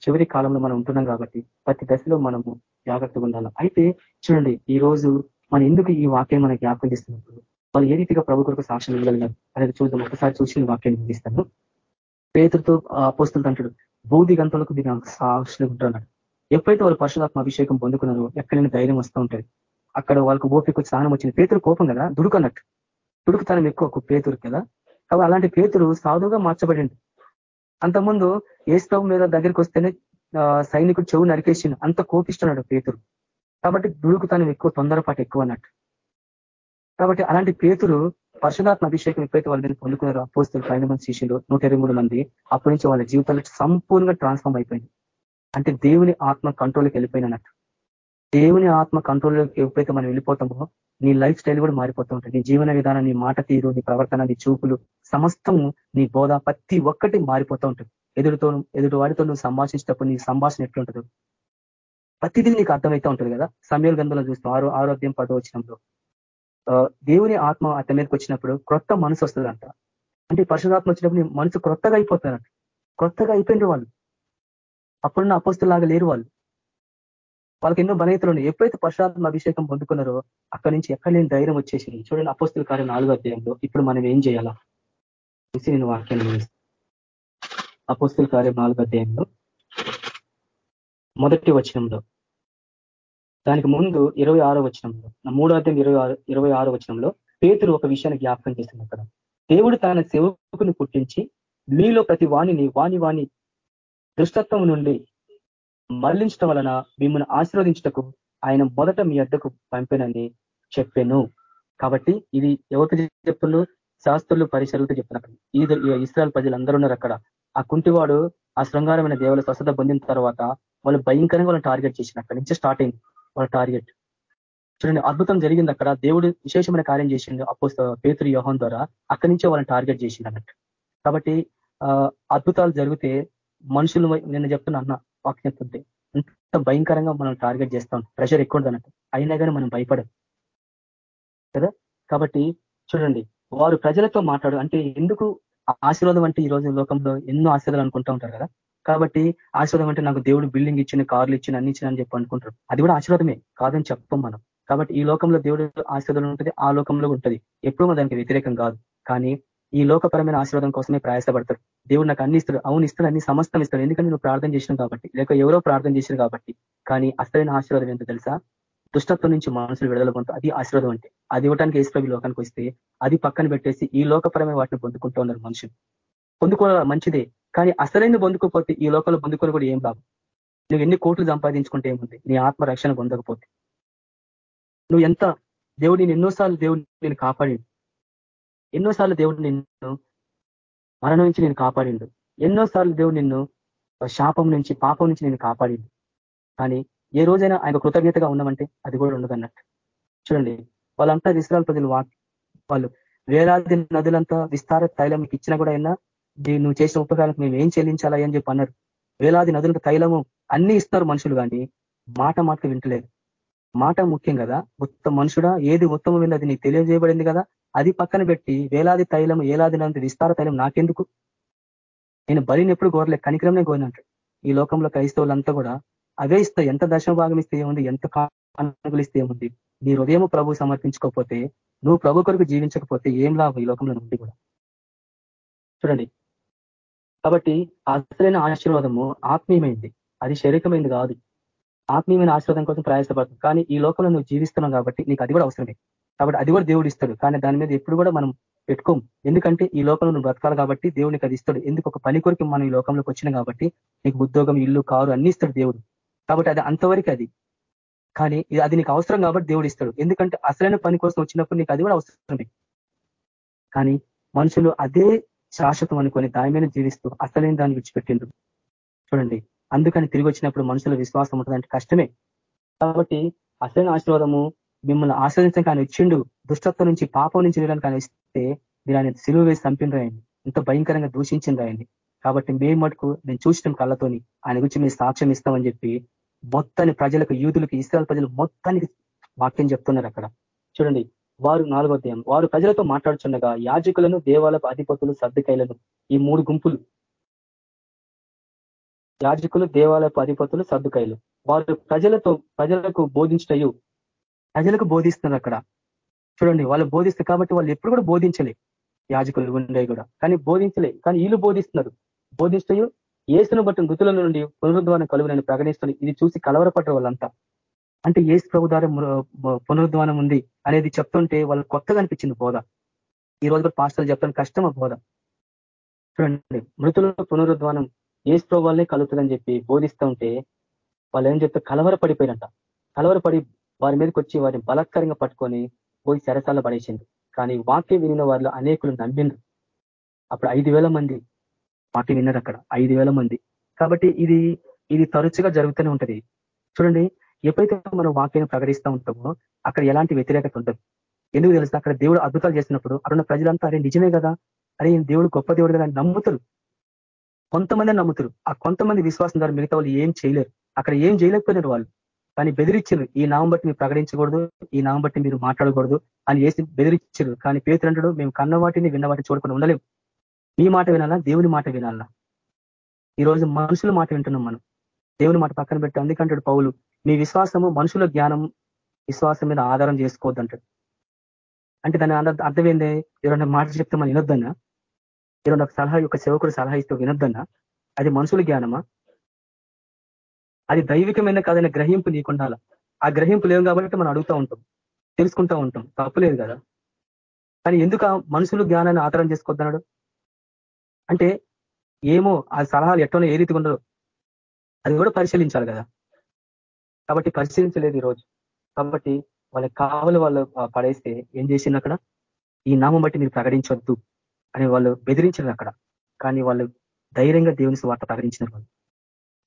చివరి కాలంలో మనం ఉంటున్నాం కాబట్టి ప్రతి దశలో మనము జాగ్రత్తగా ఉండాలి. అయితే చూడండి ఈ రోజు మనం ఎందుకు ఈ వాక్యం మనకి జ్ఞాపకం చేస్తున్నప్పుడు? వాళ్ళు ఏ రీతిగా ప్రభు కొరకు సాక్ష్యం ఇవ్వగలిగారు? అనేది చూద్దాం. ఒకసారి చూసి వాక్యం ముగిస్తాను. పేతులతో పోస్తులు అంటాడు బూది గంటలకు దీని సాక్షులు ఉంటున్నాడు ఎప్పుడైతే వాళ్ళు పరశురాత్మ అభిషేకం పొందుకున్నారో ఎక్కడైనా ధైర్యం వస్తూ ఉంటుంది. అక్కడ వాళ్ళకు ఓపిక స్నానం వచ్చింది. పేతురు కోపం కదా? దుడుకన్నట్టు. దుడుకుతనం ఎక్కువ పేతురు కదా? కాబట్టి అలాంటి పేతురు సాధువుగా మార్చబడింది అంతకుముందు ఏస్తవం మీద దగ్గరికి వస్తేనే సైనికుడు చెవు నరికేసిండు. అంత కోపిస్తున్నాడు పేతురు. కాబట్టి దుడుకుతనం ఎక్కువ తొందరపాటు ఎక్కువ అన్నట్టు. కాబట్టి అలాంటి పేతురు పరశురాత్మ అభిషేకం ఎప్పుడైతే వాళ్ళని పొందుకున్నారో అపోస్తులు పైన మంది శిష్యులు నూట మంది అప్పటి నుంచి వాళ్ళ జీవితాలు సంపూర్ణంగా ట్రాన్స్ఫార్మ్ అయిపోయింది అంటే దేవుని ఆత్మ కంట్రోల్కి వెళ్ళిపోయినట్టు దేవుని ఆత్మ కంట్రోల్లోకి ఎప్పుడైతే మనం వెళ్ళిపోతామో నీ లైఫ్ స్టైల్ కూడా మారిపోతూ ఉంటుంది. నీ జీవన విధానం నీ మాట తీరు నీ ప్రవర్తన నీ చూపులు సమస్తము నీ బోధ ప్రతి ఒక్కటి మారిపోతూ ఉంటుంది. ఎదురుతో ఎదుటి వాడితో నువ్వు సంభాషించేటప్పుడు నీ సంభాషణ ఎట్లుంటుంది ప్రతిదీ నీకు అర్థమవుతూ ఉంటుంది కదా. సమయాల గంధంలో చూస్తాం. ఆరో ఆరోగ్యం పదో వచ్చినప్పుడు దేవుని ఆత్మ అతని మీదకి వచ్చినప్పుడు క్రొత్త మనసు వస్తుందంట. అంటే పరిశుధాత్మ వచ్చినప్పుడు మనసు క్రొత్తగా అయిపోతారంట. క్రొత్తగా అయిపోయిన వాళ్ళు. అప్పుడున్న అపోస్తులాగా లేరు వాళ్ళు. వాళ్ళకి ఎన్నో బలహీతలు ఉన్నాయి. ఎప్పుడైతే పరశురాత్మ అభిషేకం పొందుకున్నారో అక్కడి నుంచి ఎక్కడ లేని ధైర్యం వచ్చేసింది. చూడండి అపోస్తుల కార్యం నాలుగో అధ్యాయంలో ఇప్పుడు మనం ఏం చేయాలా? చూసి నేను వాక్యాన్ని అపోస్తుల కార్యం నాలుగో అధ్యాయంలో మొదటి వచనంలో. దానికి ముందు ఇరవై ఆరో వచనంలో మూడో అధ్యాయం ఇరవై ఆరు ఇరవై ఆరో వచనంలో పేతురు ఒక విషయాన్ని జ్ఞాపకం చేసింది అక్కడ. దేవుడు తన సేవకుని పుట్టించి మీలో ప్రతి వాణిని వాణి వాణి దుష్టత్వం నుండి మరలించడం వలన మిమ్మల్ని ఆశీర్వదించటకు ఆయన మొదట మీ అద్దకు పంపినని చెప్పాను. కాబట్టి ఇది ఎవరికి చెప్తున్నారు శాస్త్రులు పరిసరులతో చెప్తున్నారు ఈ ఇస్రాయల్ ప్రజలు అందరూ ఉన్నారు అక్కడ. ఆ కుంటివాడు ఆ శృంగారమైన దేవుల స్వస్థత పొందిన తర్వాత వాళ్ళు భయంకరంగా వాళ్ళని టార్గెట్ చేసిన అక్కడి నుంచి స్టార్ట్ అయింది వాళ్ళ టార్గెట్. చూడండి అద్భుతం జరిగింది అక్కడ. దేవుడు విశేషమైన కార్యం చేసిండు అప్పో పేతురు యోహం ద్వారా. అక్కడి నుంచే వాళ్ళని టార్గెట్ చేసిండు అన్నట్టు. కాబట్టి అద్భుతాలు జరిగితే మనుషులు నిన్న చెప్తున్నా అన్న వాక్యం చెప్తుంటే భయంకరంగా మనం టార్గెట్ చేస్తాం. ప్రెషర్ ఎక్కువ అన్నట్టు అయినా కానీ మనం భయపడం. కదా? కాబట్టి చూడండి వారు ప్రజలతో మాట్లాడు అంటే ఎందుకు ఆశీర్వాదం అంటే ఈ రోజు లోకంలో ఎన్నో ఆశీర్వాదాలు అనుకుంటూ ఉంటారు కదా? కాబట్టి ఆశీర్వాదం అంటే నాకు దేవుడు బిల్డింగ్ ఇచ్చిన కార్లు ఇచ్చిన అన్ని ఇచ్చిన అని చెప్పి అనుకుంటారు. అది కూడా ఆశీర్వాదమే కాదని చెప్పం మనం. కాబట్టి ఈ లోకంలో దేవుడు ఆశీర్వాదం ఉంటుంది ఆ లోకంలో ఉంటుంది. ఎప్పుడూ దానికి వ్యతిరేకం కాదు. కానీ ఈ లోకపరమైన ఆశీర్వాదం కోసమే ప్రయాసపడతారు. దేవుడు నాకు అన్ని ఇస్తాడు అవును ఇస్తాడు అన్ని సమస్తం ఇస్తాడు. ఎందుకంటే నువ్వు ప్రార్థన చేసిన కాబట్టి లేక ఎవరో ప్రార్థన చేసిన కాబట్టి. కానీ అసలైన ఆశీర్వాదం ఏంటో తెలుసా? దుష్టత్వం నుంచి మనుషులు విడుదల పొందుతారు. అది ఆశీర్వాదం అంటే. అది ఇవ్వడానికి ఏసుప్రభు లోకానికి వస్తే అది పక్కన పెట్టేసి ఈ లోకపరమైన వాటిని పొందుకుంటూ ఉన్నారు మనుషులు. పొందుకోవాలి మంచిదే కానీ అసలైన పొందుకోకపోతే ఈ లోకంలో పొందుకొని కూడా ఏం లాభం? నువ్వు ఎన్ని కోట్లు సంపాదించుకుంటే ఏముంది? నీ ఆత్మ రక్షణ పొందకపోతే. నువ్వు ఎంత దేవుడు నేను ఎన్నోసార్లు దేవుడు నేను కాపాడి ఎన్నోసార్లు దేవుడు నిన్ను మరణం నుంచి నేను కాపాడిండు. ఎన్నోసార్లు దేవుడు నిన్ను శాపం నుంచి పాపం నుంచి నేను కాపాడిండు. కానీ ఏ రోజైనా ఆయన కృతజ్ఞతగా ఉన్నామంటే అది కూడా ఉండదు అన్నట్టు చూడండి వాళ్ళంతా ఇస్రాయల్ ప్రజలు వాళ్ళు వేలాది నదులంతా విస్తార తైలం ఇచ్చినా కూడా అయినా నువ్వు చేసిన ఉపకారాలకు మేము ఏం చెల్లించాలా అని చెప్పి అన్నారు. వేలాది నదులకు తైలము అన్ని ఇస్తారు మనుషులు కానీ మాట మాటకు వింటలేదు. మాట ముఖ్యం కదా? ఉత్తమ మనుషుడా? ఏది ఉత్తమమైంది అది నీకు తెలియజేయబడింది కదా? అది పక్కన పెట్టి వేలాది తైలం ఏలాది నంది విస్తార తైలం నాకెందుకు? నేను బలిని ఎప్పుడు కోరలే కనికరమే కోరినట్టు ఈ లోకంలో క్రైస్తవులంతా కూడా అవే ఇస్తాయి ఎంత దశమ భాగం ఇస్తే ఏముంది ఎంత కానుకలు ఇస్తే ఏముంది? నీ హృదయం ప్రభు సమర్పించుకోకపోతే నువ్వు ప్రభు కొరకు జీవించకపోతే ఏం లాభం ఈ లోకంలో నుండి కూడా? చూడండి. కాబట్టి అసలైన ఆశీర్వాదము ఆత్మీయమైంది. అది శరీరమైంది కాదు. ఆత్మీయమైన ఆశీర్వాదం కోసం ప్రయాసపడతాం. కానీ ఈ లోకంలో నువ్వు జీవిస్తున్నావు కాబట్టి నీకు అది కూడా అవసరమే. కాబట్టి అది కూడా దేవుడు ఇస్తాడు. కానీ దాని మీద ఎప్పుడు కూడా మనం పెట్టుకోం. ఎందుకంటే ఈ లోకంలో నువ్వు బ్రతకాలి కాబట్టి దేవునికి అది ఇస్తాడు. ఎందుకు? ఒక పని కొరకు మనం ఈ లోకంలోకి వచ్చినా కాబట్టి నీకు ఉద్యోగం ఇల్లు కారు అన్ని ఇస్తాడు దేవుడు. కాబట్టి అది అంతవరకు అది. కానీ అది నీకు అవసరం కాబట్టి దేవుడు ఇస్తాడు. ఎందుకంటే అసలైన పని కోసం వచ్చినప్పుడు నీకు అది కూడా అవసరమే. కానీ మనుషులు అదే శాశ్వతం అనుకొని దాని మీద జీవిస్తూ అసలైన దాన్ని విడిచిపెట్టిండ్రు. చూడండి. అందుకని తిరిగి వచ్చినప్పుడు మనుషుల విశ్వాసం ఉంటుందంటే కష్టమే. కాబట్టి అసలైన ఆశీర్వాదము మిమ్మల్ని ఆశ్రయించడం కానీ ఇచ్చిండు దుష్టత్వం నుంచి పాపం నుంచి వీళ్ళని కానీ ఇస్తే మీరు ఆయన సిలువ వేసి చంపిన రాయండి ఇంత భయంకరంగా దూషించిన రాయండి కాబట్టి మేము మటుకు నేను చూసిన కళ్ళతోని ఆయన గురించి మేము సాక్ష్యం ఇస్తామని చెప్పి మొత్తాన్ని ప్రజలకు యూదులకు ఇస్రాయల్ ప్రజలు మొత్తానికి వాక్యం చెప్తున్నారు అక్కడ. చూడండి వారు నాలుగో అధ్యాయం. వారు ప్రజలతో మాట్లాడుచుండగా యాజకులను దేవాలపు అధిపతులు సర్దుకైలను ఈ మూడు గుంపులు యాజకులు దేవాలయపు అధిపతులు సర్దుకాయలు. వారు ప్రజలతో ప్రజలకు బోధించటయు ప్రజలకు బోధిస్తున్నారు అక్కడ. చూడండి వాళ్ళు బోధిస్తారు కాబట్టి వాళ్ళు ఎప్పుడు కూడా బోధించలే. యాజకులు ఉండే కూడా. కానీ బోధించలే. కానీ వీళ్ళు బోధిస్తున్నారు. బోధిస్తూ ఏసును బట్టి మృతుల నుండి పునరుద్ధానం నేను ప్రకటిస్తుంది ఇది చూసి కలవరపడ్డ వాళ్ళంతా. అంటే ఏసు ప్రభు ద్వారా ఉంది అనేది చెప్తుంటే వాళ్ళు కొత్తగా అనిపించింది బోధ. ఈ రోజు కూడా పాస్టర్లు చెప్తాను కష్టం బోధ. చూడండి మృతుల పునరుద్వానం ఏసు ప్రభు వాళ్ళే కలుగుతుందని చెప్పి బోధిస్తూ ఉంటే వాళ్ళు ఏం చెప్తే కలవరపడిపోయినట్ట కలవరపడి వారి మీదకి వచ్చి వారిని బలత్కరంగా పట్టుకొని పోయి సరసాల పడేసింది కానీ వాక్యం వినిన వారిలో అనేకులు నమ్మిండ్రు. అప్పుడు ఐదు మంది వాక్యం విన్నారు అక్కడ. ఐదు మంది. కాబట్టి ఇది ఇది తరచుగా జరుగుతూనే ఉంటది. చూడండి ఎప్పుడైతే మనం వాక్యం ప్రకటిస్తూ ఉంటామో అక్కడ ఎలాంటి వ్యతిరేకత ఉండదు. ఎందుకు తెలుసు? అక్కడ దేవుడు అద్భుతాలు చేసినప్పుడు అక్కడ ప్రజలంతా అరే నిజమే కదా? అరే దేవుడు గొప్ప దేవుడు కదా? నమ్ముతారు. కొంతమంది నమ్ముతారు. ఆ కొంతమంది విశ్వాసం ద్వారా మిగతా వాళ్ళు ఏం చేయలేరు. అక్కడ ఏం చేయలేకపోయినారు వాళ్ళు. కానీ బెదిరించారు ఈ నామం బట్టి మీరు ప్రకటించకూడదు ఈ నామం బట్టి మీరు మాట్లాడకూడదు అని వేసి బెదిరించారు కానీ పేతులంటాడు మేము కన్న వాటిని విన్న వాటిని చూడకుండా ఉండలేము. మీ మాట వినాలా? దేవుని మాట వినాలా? ఈరోజు మనుషుల మాట వింటున్నాం మనం. దేవుని మాట పక్కన పెట్టి అందుకంటాడు పౌలు మీ విశ్వాసము మనుషుల జ్ఞానం విశ్వాసం మీద ఆధారం చేసుకోవద్దంటాడు. అంటే దాని అర్థం ఏంది? ఎవరైనా మాట చెప్తే మనం వినొద్దన్నా ఎవరన్నా సలహా యొక్క సేవకుడు సలహా ఇస్తూ వినొద్దన్నా. అది మనుషుల జ్ఞానమా? అది దైవికమైన కాదైన గ్రహింపు నీకుండాల? ఆ గ్రహింపు లేవు కాబట్టి మనం అడుగుతూ ఉంటాం తెలుసుకుంటూ ఉంటాం. తప్పులేదు కదా? కానీ ఎందుకు మనుషులు జ్ఞానాన్ని ఆధారం చేసుకోవద్దన్నాడు? అంటే ఏమో ఆ సలహాలు ఎట్టనో ఏ రీతిగా ఉండదు అది కూడా పరిశీలించాలి కదా? కాబట్టి పరిశీలించలేదు ఈరోజు. కాబట్టి వాళ్ళకి కావాలి వాళ్ళు పడేస్తే ఏం చేసింది అక్కడ? ఈ నామం బట్టి మీరు ప్రకటించొద్దు. అని వాళ్ళు బెదిరించారు అక్కడ. కానీ వాళ్ళు ధైర్యంగా దేవుని వార్త ప్రకటించినారు వాళ్ళు.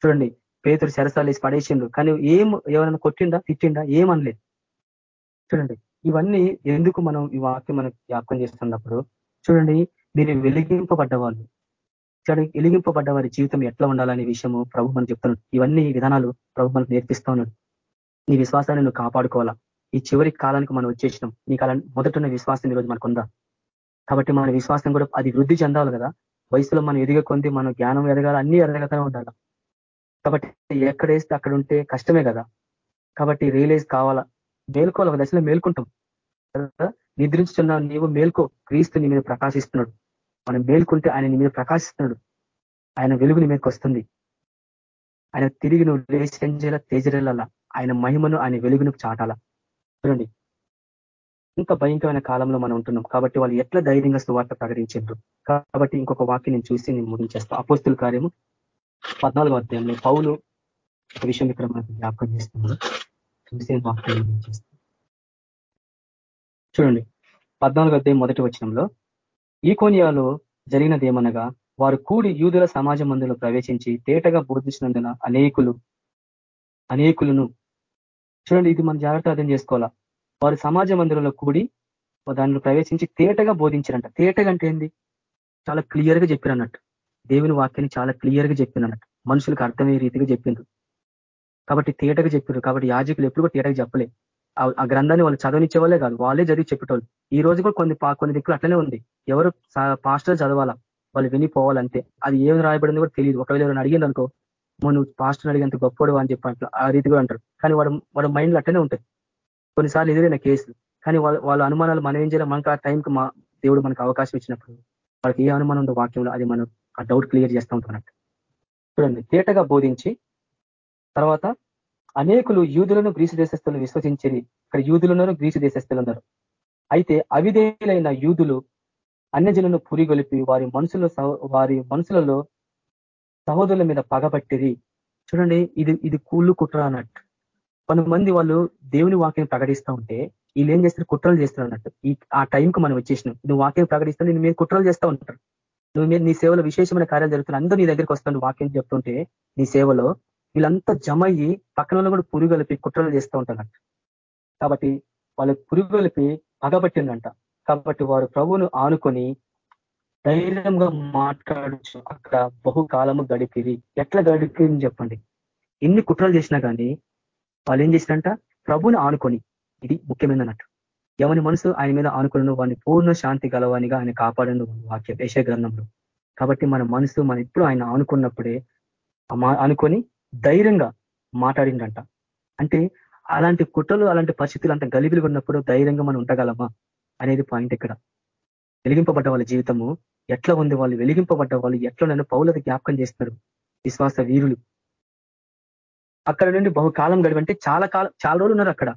చూడండి పేతురు వేసి పడేసిండు కానీ ఏం ఎవరైనా కొట్టిండా తిట్టిండా ఏమనలేదు చూడండి ఇవన్నీ ఎందుకు మనం ఈ వాక్యం మనం జ్ఞాపకం చేస్తున్నప్పుడు చూడండి మీరు వెలిగింపబడ్డ వాళ్ళు. చూడండి వెలిగింపబడ్డ వారి జీవితం ఎట్లా ఉండాలనే విషయము ప్రభు మనం చెప్తున్నాడు. ఇవన్నీ విధానాలు ప్రభు మనకు నేర్పిస్తా ఉన్నాడు. నీ విశ్వాసాన్ని నువ్వు కాపాడుకోవాలా? ఈ చివరి కాలానికి మనం వచ్చేసినాం. నీ కాలం మొదట విశ్వాసం ఈరోజు మనకు ఉందా కాబట్టి మన విశ్వాసం కూడా అది వృద్ధి చెందాలి కదా. వయసులో మనం ఎదిగే కొంది మన జ్ఞానం ఎదగాలి అన్ని ఎదగతనే ఉండాలి. కాబట్టి ఎక్కడ వేస్తే అక్కడ ఉంటే కష్టమే కదా. కాబట్టి రియలైజ్ కావాలా? మేల్కోవాలి ఒక దశలో మేల్కుంటాం. నిద్రించుతున్నా నీవు మేల్కో. క్రీస్తు నీ మీద ప్రకాశిస్తున్నాడు. మనం మేల్కుంటే ఆయన నీ మీద ప్రకాశిస్తున్నాడు. ఆయన వెలుగు నీ మీదకి వస్తుంది. ఆయన తిరిగి నువ్వు లేచేలా తేజరెళ్ళాలా ఆయన మహిమను ఆయన వెలుగును చాటాలా? చూడండి. ఇంత భయంకరమైన కాలంలో మనం ఉంటున్నాం. కాబట్టి వాళ్ళు ఎట్లా ధైర్యంగా సువార్త ప్రకటించారు కాబట్టి ఇంకొక వాక్యం నేను చూసి నేను ముగించేస్తాను అపోస్తుల కార్యము పద్నాలుగో అధ్యాయంలో పౌలు విషయం ఇక్కడ మనకు జ్ఞాపకం చేస్తున్నాడు. వాక్యం చూడండి. పద్నాలుగో అధ్యాయం మొదటి వచనంలో ఈకోనియాలో జరిగినది ఏమనగా వారు కూడి యూదుల సమాజ మందులో ప్రవేశించి తేటగా బోధించినందున అనేకులు అనేకులను చూడండి ఇది మనం జాగ్రత్త అర్థం చేసుకోవాలా? వారు సమాజ మందిరంలో కూడి దానిలో ప్రవేశించి తేటగా బోధించారంట. తేటగా అంటే ఏంది? చాలా క్లియర్గా చెప్పారు అన్నట్టు దేవుని వాక్యాన్ని చాలా క్లియర్గా చెప్పినట్టు మనుషులకు అర్థమయ్యే రీతిగా చెప్పిండ్రు. కాబట్టి తేటగా చెప్పారు కాబట్టి యాజకులు ఎప్పుడు కూడా తేటగా చెప్పలే. ఆ గ్రంథాన్ని వాళ్ళు చదవనిచ్చే వాళ్ళే కాదు. వాళ్ళే చదివి చెప్పేటోళ్ళు. ఈ రోజు కూడా కొన్ని కొన్ని దిక్కులు అట్లనే ఉంది. ఎవరు పాస్టర్ చదవాలా? వాళ్ళు వినిపోవాలంటే అది ఏం రాయబడింది కూడా తెలియదు. ఒకవేళ ఎవరైనా అడిగింది అనుకో నువ్వు పాస్టర్ అడిగేంత గొప్పడు అని చెప్పి ఆ రీతి కూడా అంటారు. కానీ వాడు వాడు మైండ్లో అట్లనే ఉంటుంది. కొన్నిసార్లు ఎదురైన కేసులు కానీ వాళ్ళ వాళ్ళ అనుమానాలు మనం ఏం చేయాలి మనకు ఆ టైంకి మా దేవుడు మనకు అవకాశం ఇచ్చినప్పుడు వాళ్ళకి ఏ అనుమానం ఉందో వాక్యంలో అది మనం ఆ డౌట్ క్లియర్ చేస్తూ ఉంటాం చూడండి తేటగా బోధించి తర్వాత అనేకులు యూదులను గ్రీసు దేశస్తులు విశ్వసించేది ఇక్కడ యూదులను గ్రీసు దేశస్తులు ఉన్నారు. అయితే అవిధేయులైన యూదులు అన్యజనులను పురిగొలిపి వారి మనసులో వారి మనసులలో సహోదరుల మీద పగబట్టిరి. చూడండి ఇది ఇది కూళ్ళు కుట్ర అన్నట్టు. కొంతమంది వాళ్ళు దేవుని వాక్యం ప్రకటిస్తూ ఉంటే వీళ్ళు ఏం చేస్తారు? కుట్రలు చేస్తారు అన్నట్టు. ఈ ఆ టైంకు మనం వచ్చేసినాం. నువ్వు వాక్యం ప్రకటిస్తే నేను మీరు కుట్రలు చేస్తూ ఉంటారు. నువ్వు మీరు నీ సేవలో విశేషమైన కార్యాలు జరుగుతున్నాయి. అందరూ నీ దగ్గరికి వస్తాను వాక్యం చెప్తుంటే నీ సేవలో వీళ్ళంతా జమ అయ్యి పక్కన కూడా పురుగలిపి కుట్రలు చేస్తూ ఉంటారంట కాబట్టి వాళ్ళు పురుగలిపి పగబట్టిందంట. కాబట్టి వారు ప్రభువును ఆనుకొని ధైర్యంగా మాట్లాడచ్చు అక్కడ బహుకాలము గడిపిరి. ఎట్లా గడిపింది చెప్పండి. ఎన్ని కుట్రలు చేసినా కానీ వాళ్ళు ఏం చేశారంట? ప్రభుని ఆనుకొని ఇది ముఖ్యమైనట్టు ఎవని మనసు ఆయన మీద ఆనుకున్నాను వాడిని పూర్ణ శాంతి గలవానిగా ఆయన కాపాడను వాక్య వేష గ్రంథంలో. కాబట్టి మన మనసు మనం ఇప్పుడు ఆయన ఆనుకున్నప్పుడే అనుకొని ధైర్యంగా మాట్లాడిండంట. అంటే అలాంటి కుట్రలు అలాంటి పరిస్థితులు అంత గలిబిలు ఉన్నప్పుడు ధైర్యంగా మనం ఉండగలమా అనేది పాయింట్ ఇక్కడ. వెలిగింపబడ్డ వాళ్ళ జీవితము ఎట్లా ఉంది? వాళ్ళు వెలిగింపబడ్డ వాళ్ళు ఎట్లా నన్ను పౌలది జ్ఞాపకం చేస్తున్నారు. విశ్వాస వీరులు. అక్కడ నుండి బహుకాలం గడివంటే చాలా కాలం చాలా రోజులు ఉన్నారు అక్కడ.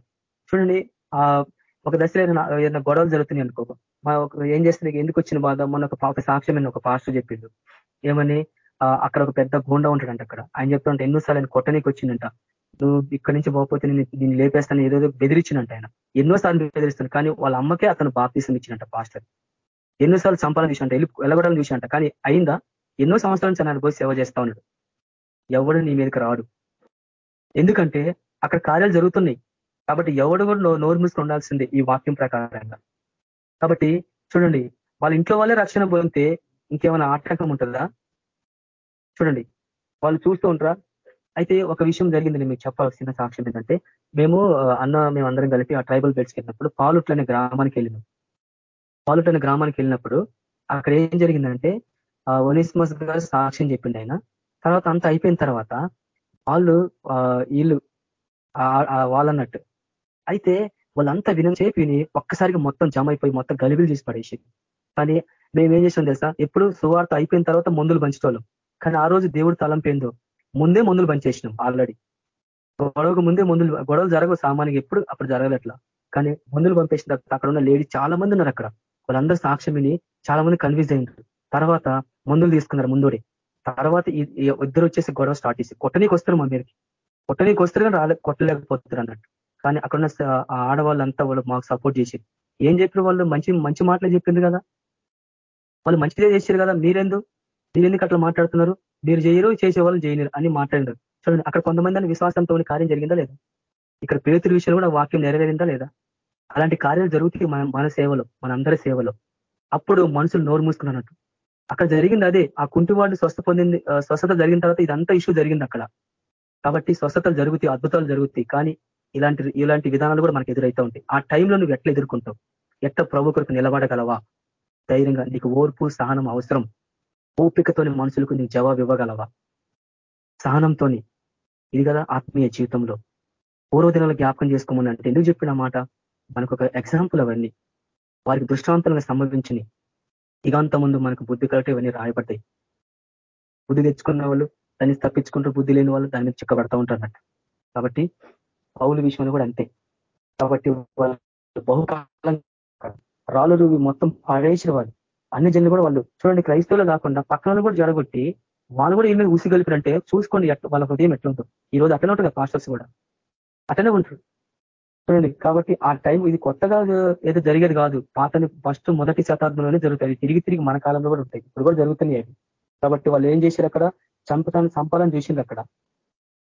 చూడండి ఆ ఒక దశలో ఏదైనా గొడవలు జరుగుతున్నాయి అనుకో మా ఏం చేస్తుంది ఎందుకు వచ్చిన బాధ? మొన్న ఒక సాక్ష్యం ఒక పాస్టర్ చెప్పిండు. ఏమని? అక్కడ ఒక పెద్ద గోండా ఉంటాడంట అక్కడ. ఆయన చెప్తుంటే ఎన్నోసార్లు ఆయన కొట్టనీకి వచ్చిందంట నువ్వు ఇక్కడి నుంచి పోకపోతే నేను దీన్ని లేపేస్తాను ఏదో బెదిరించినంట ఆయన. ఎన్నోసార్లు బెదిరిస్తాను కానీ వాళ్ళ అమ్మకే అతను బాప్తీసం ఇచ్చినట్ట పాస్టర్. ఎన్నోసార్లు సంపాదన చూసినట్ట వెళ్ళి వెళ్ళగొడాలని చూసినట్ట కానీ అయిందా? ఎన్నో సంవత్సరాల నుంచి ఆయన పోయి సేవ చేస్తా ఉన్నాడు. ఎవడు నీ మీదకి రాడు. ఎందుకంటే అక్కడ కార్యాలు జరుగుతున్నాయి. కాబట్టి ఎవడు కూడా నోరు మూసుకొని ఉండాల్సిందే ఈ వాక్యం ప్రకారంగా. కాబట్టి చూడండి వాళ్ళ ఇంట్లో వాళ్ళే రక్షణ పొందితే ఇంకేమైనా ఆటంకం ఉంటుందా? చూడండి వాళ్ళు చూస్తూ ఉంటారా? అయితే ఒక విషయం జరిగింది మీకు చెప్పాల్సిన సాక్ష్యం ఏంటంటే మేము అన్న మేము అందరం కలిపి ఆ ట్రైబల్ బెడ్స్కి వెళ్ళినప్పుడు పాలుట్ అనే గ్రామానికి వెళ్ళినాం. పాలుట్ అనే గ్రామానికి వెళ్ళినప్పుడు అక్కడ ఏం జరిగిందంటే ఒనిస్మస్ గారు సాక్ష్యం చెప్పిండు ఆయన. తర్వాత అంత అయిపోయిన తర్వాత వాళ్ళు వీళ్ళు వాళ్ళన్నట్టు. అయితే వాళ్ళంతా వినం చేపిని ఒక్కసారిగా మొత్తం జమ అయిపోయి మొత్తం గలిబిలు చేసి పడేసి కానీ మేము ఏం చేసాం తెలుసా? ఎప్పుడు సువార్త అయిపోయిన తర్వాత మందులు పంచేటోళ్ళం. కానీ ఆ రోజు దేవుడు తలంపేందో ముందే మందులు పంచేసినాం ఆల్రెడీ. గొడవకు ముందే మందులు గొడవలు జరగవు సామాన్యంగా ఎప్పుడు అప్పుడు జరగలట్లా. కానీ మందులు పంపేసిన అక్కడ ఉన్న లేడీ చాలా మంది ఉన్నారు అక్కడ. వాళ్ళందరూ సాక్ష్యం విని చాలా మంది కన్విన్స్ అయినారు తర్వాత మందులు తీసుకున్నారు ముందుడే. తర్వాత ఇద్దరు వచ్చేసి గొడవ స్టార్ట్ చేసి కొట్టనీకి వస్తారు మా మీదకి. కొట్టనీకి వస్తారు కానీ రాలే కొట్టలేకపోతారు అన్నట్టు. కానీ అక్కడున్న ఆడవాళ్ళంతా వాళ్ళు మాకు సపోర్ట్ చేసి ఏం చెప్పారు వాళ్ళు? మంచి మంచి మాటలు చెప్పింది కదా. వాళ్ళు మంచిదే చేశారు కదా మీరెందు మీరెందుకు అట్లా మాట్లాడుతున్నారు? మీరు చేయరు చేసే వాళ్ళు చేయలేరు అని మాట్లాడారు చూడండి అక్కడ కొంతమంది అని విశ్వాసంతో కార్యం జరిగిందా లేదా? ఇక్కడ పేతుల విషయంలో కూడా వాక్యం నెరవేరిందా లేదా? అలాంటి కార్యాలు జరుగుతాయి మన మన సేవలో మన అందరి సేవలో. అప్పుడు మనుషులు నోరు మూసుకున్నట్టు అక్కడ జరిగింది అదే ఆ కుంటివాడు స్వస్థ పొందింది స్వస్థత జరిగిన తర్వాత ఇదంతా ఇష్యూ జరిగింది అక్కడ. కాబట్టి స్వస్థతలు జరుగుతాయి అద్భుతాలు జరుగుతాయి కానీ ఇలాంటి ఇలాంటి విధానాలు కూడా మనకు ఎదురైతే ఉంటాయి. ఆ టైంలో నువ్వు ఎట్లా ఎదుర్కొంటావు? ఎట్లా ప్రభు కొరకు నిలబడగలవా? ధైర్యంగా నీకు ఓర్పు సహనం అవసరం. ఓపికతోని మనుషులకు నీకు జవాబు ఇవ్వగలవా? సహనంతో ఇది కదా ఆత్మీయ జీవితంలో. పూర్వదినాల జ్ఞాపకం చేసుకోమని అంటే ఎందుకు చెప్పిన మాట మనకు ఒక ఎగ్జాంపుల్ అవన్నీ. వారికి దృష్టాంతాలను సంభవించినాయి. ఇగంత ముందు మనకు బుద్ధి కలట ఇవన్నీ రాయబడ్డాయి. బుద్ధి తెచ్చుకున్న వాళ్ళు దాన్ని తప్పించుకుంటూ బుద్ధి లేని వాళ్ళు దాని మీద చిక్కబడతా ఉంటారు కాబట్టి పౌలు విషయంలో కూడా అంతే. కాబట్టి వాళ్ళు బహుకాలం రాళ్ళు మొత్తం పాడేసిన వాళ్ళు. అన్ని జన్లు కూడా వాళ్ళు. చూడండి క్రైస్తవులు కాకుండా పక్కన కూడా జడగొట్టి వాళ్ళు కూడా ఏమి ఊసిగలిపినంటే చూసుకోండి వాళ్ళ హృదయం ఎట్లుంటుంది ఈ రోజు అట్లనే ఉంటుంది పాస్టర్స్ కూడా. అట్లనే ఉంటారు. చూడండి కాబట్టి ఆ టైం ఇది కొత్తగా ఏదో జరిగేది కాదు. పాతని ఫస్ట్ మొదటి శతాబ్దంలోనే జరుగుతాయి. తిరిగి తిరిగి మన కాలంలో కూడా ఉంటాయి. ఇప్పుడు కూడా జరుగుతున్నాయి కాబట్టి వాళ్ళు ఏం చేశారు అక్కడ? చంపతాన్ని సంపాదన చేసింది అక్కడ.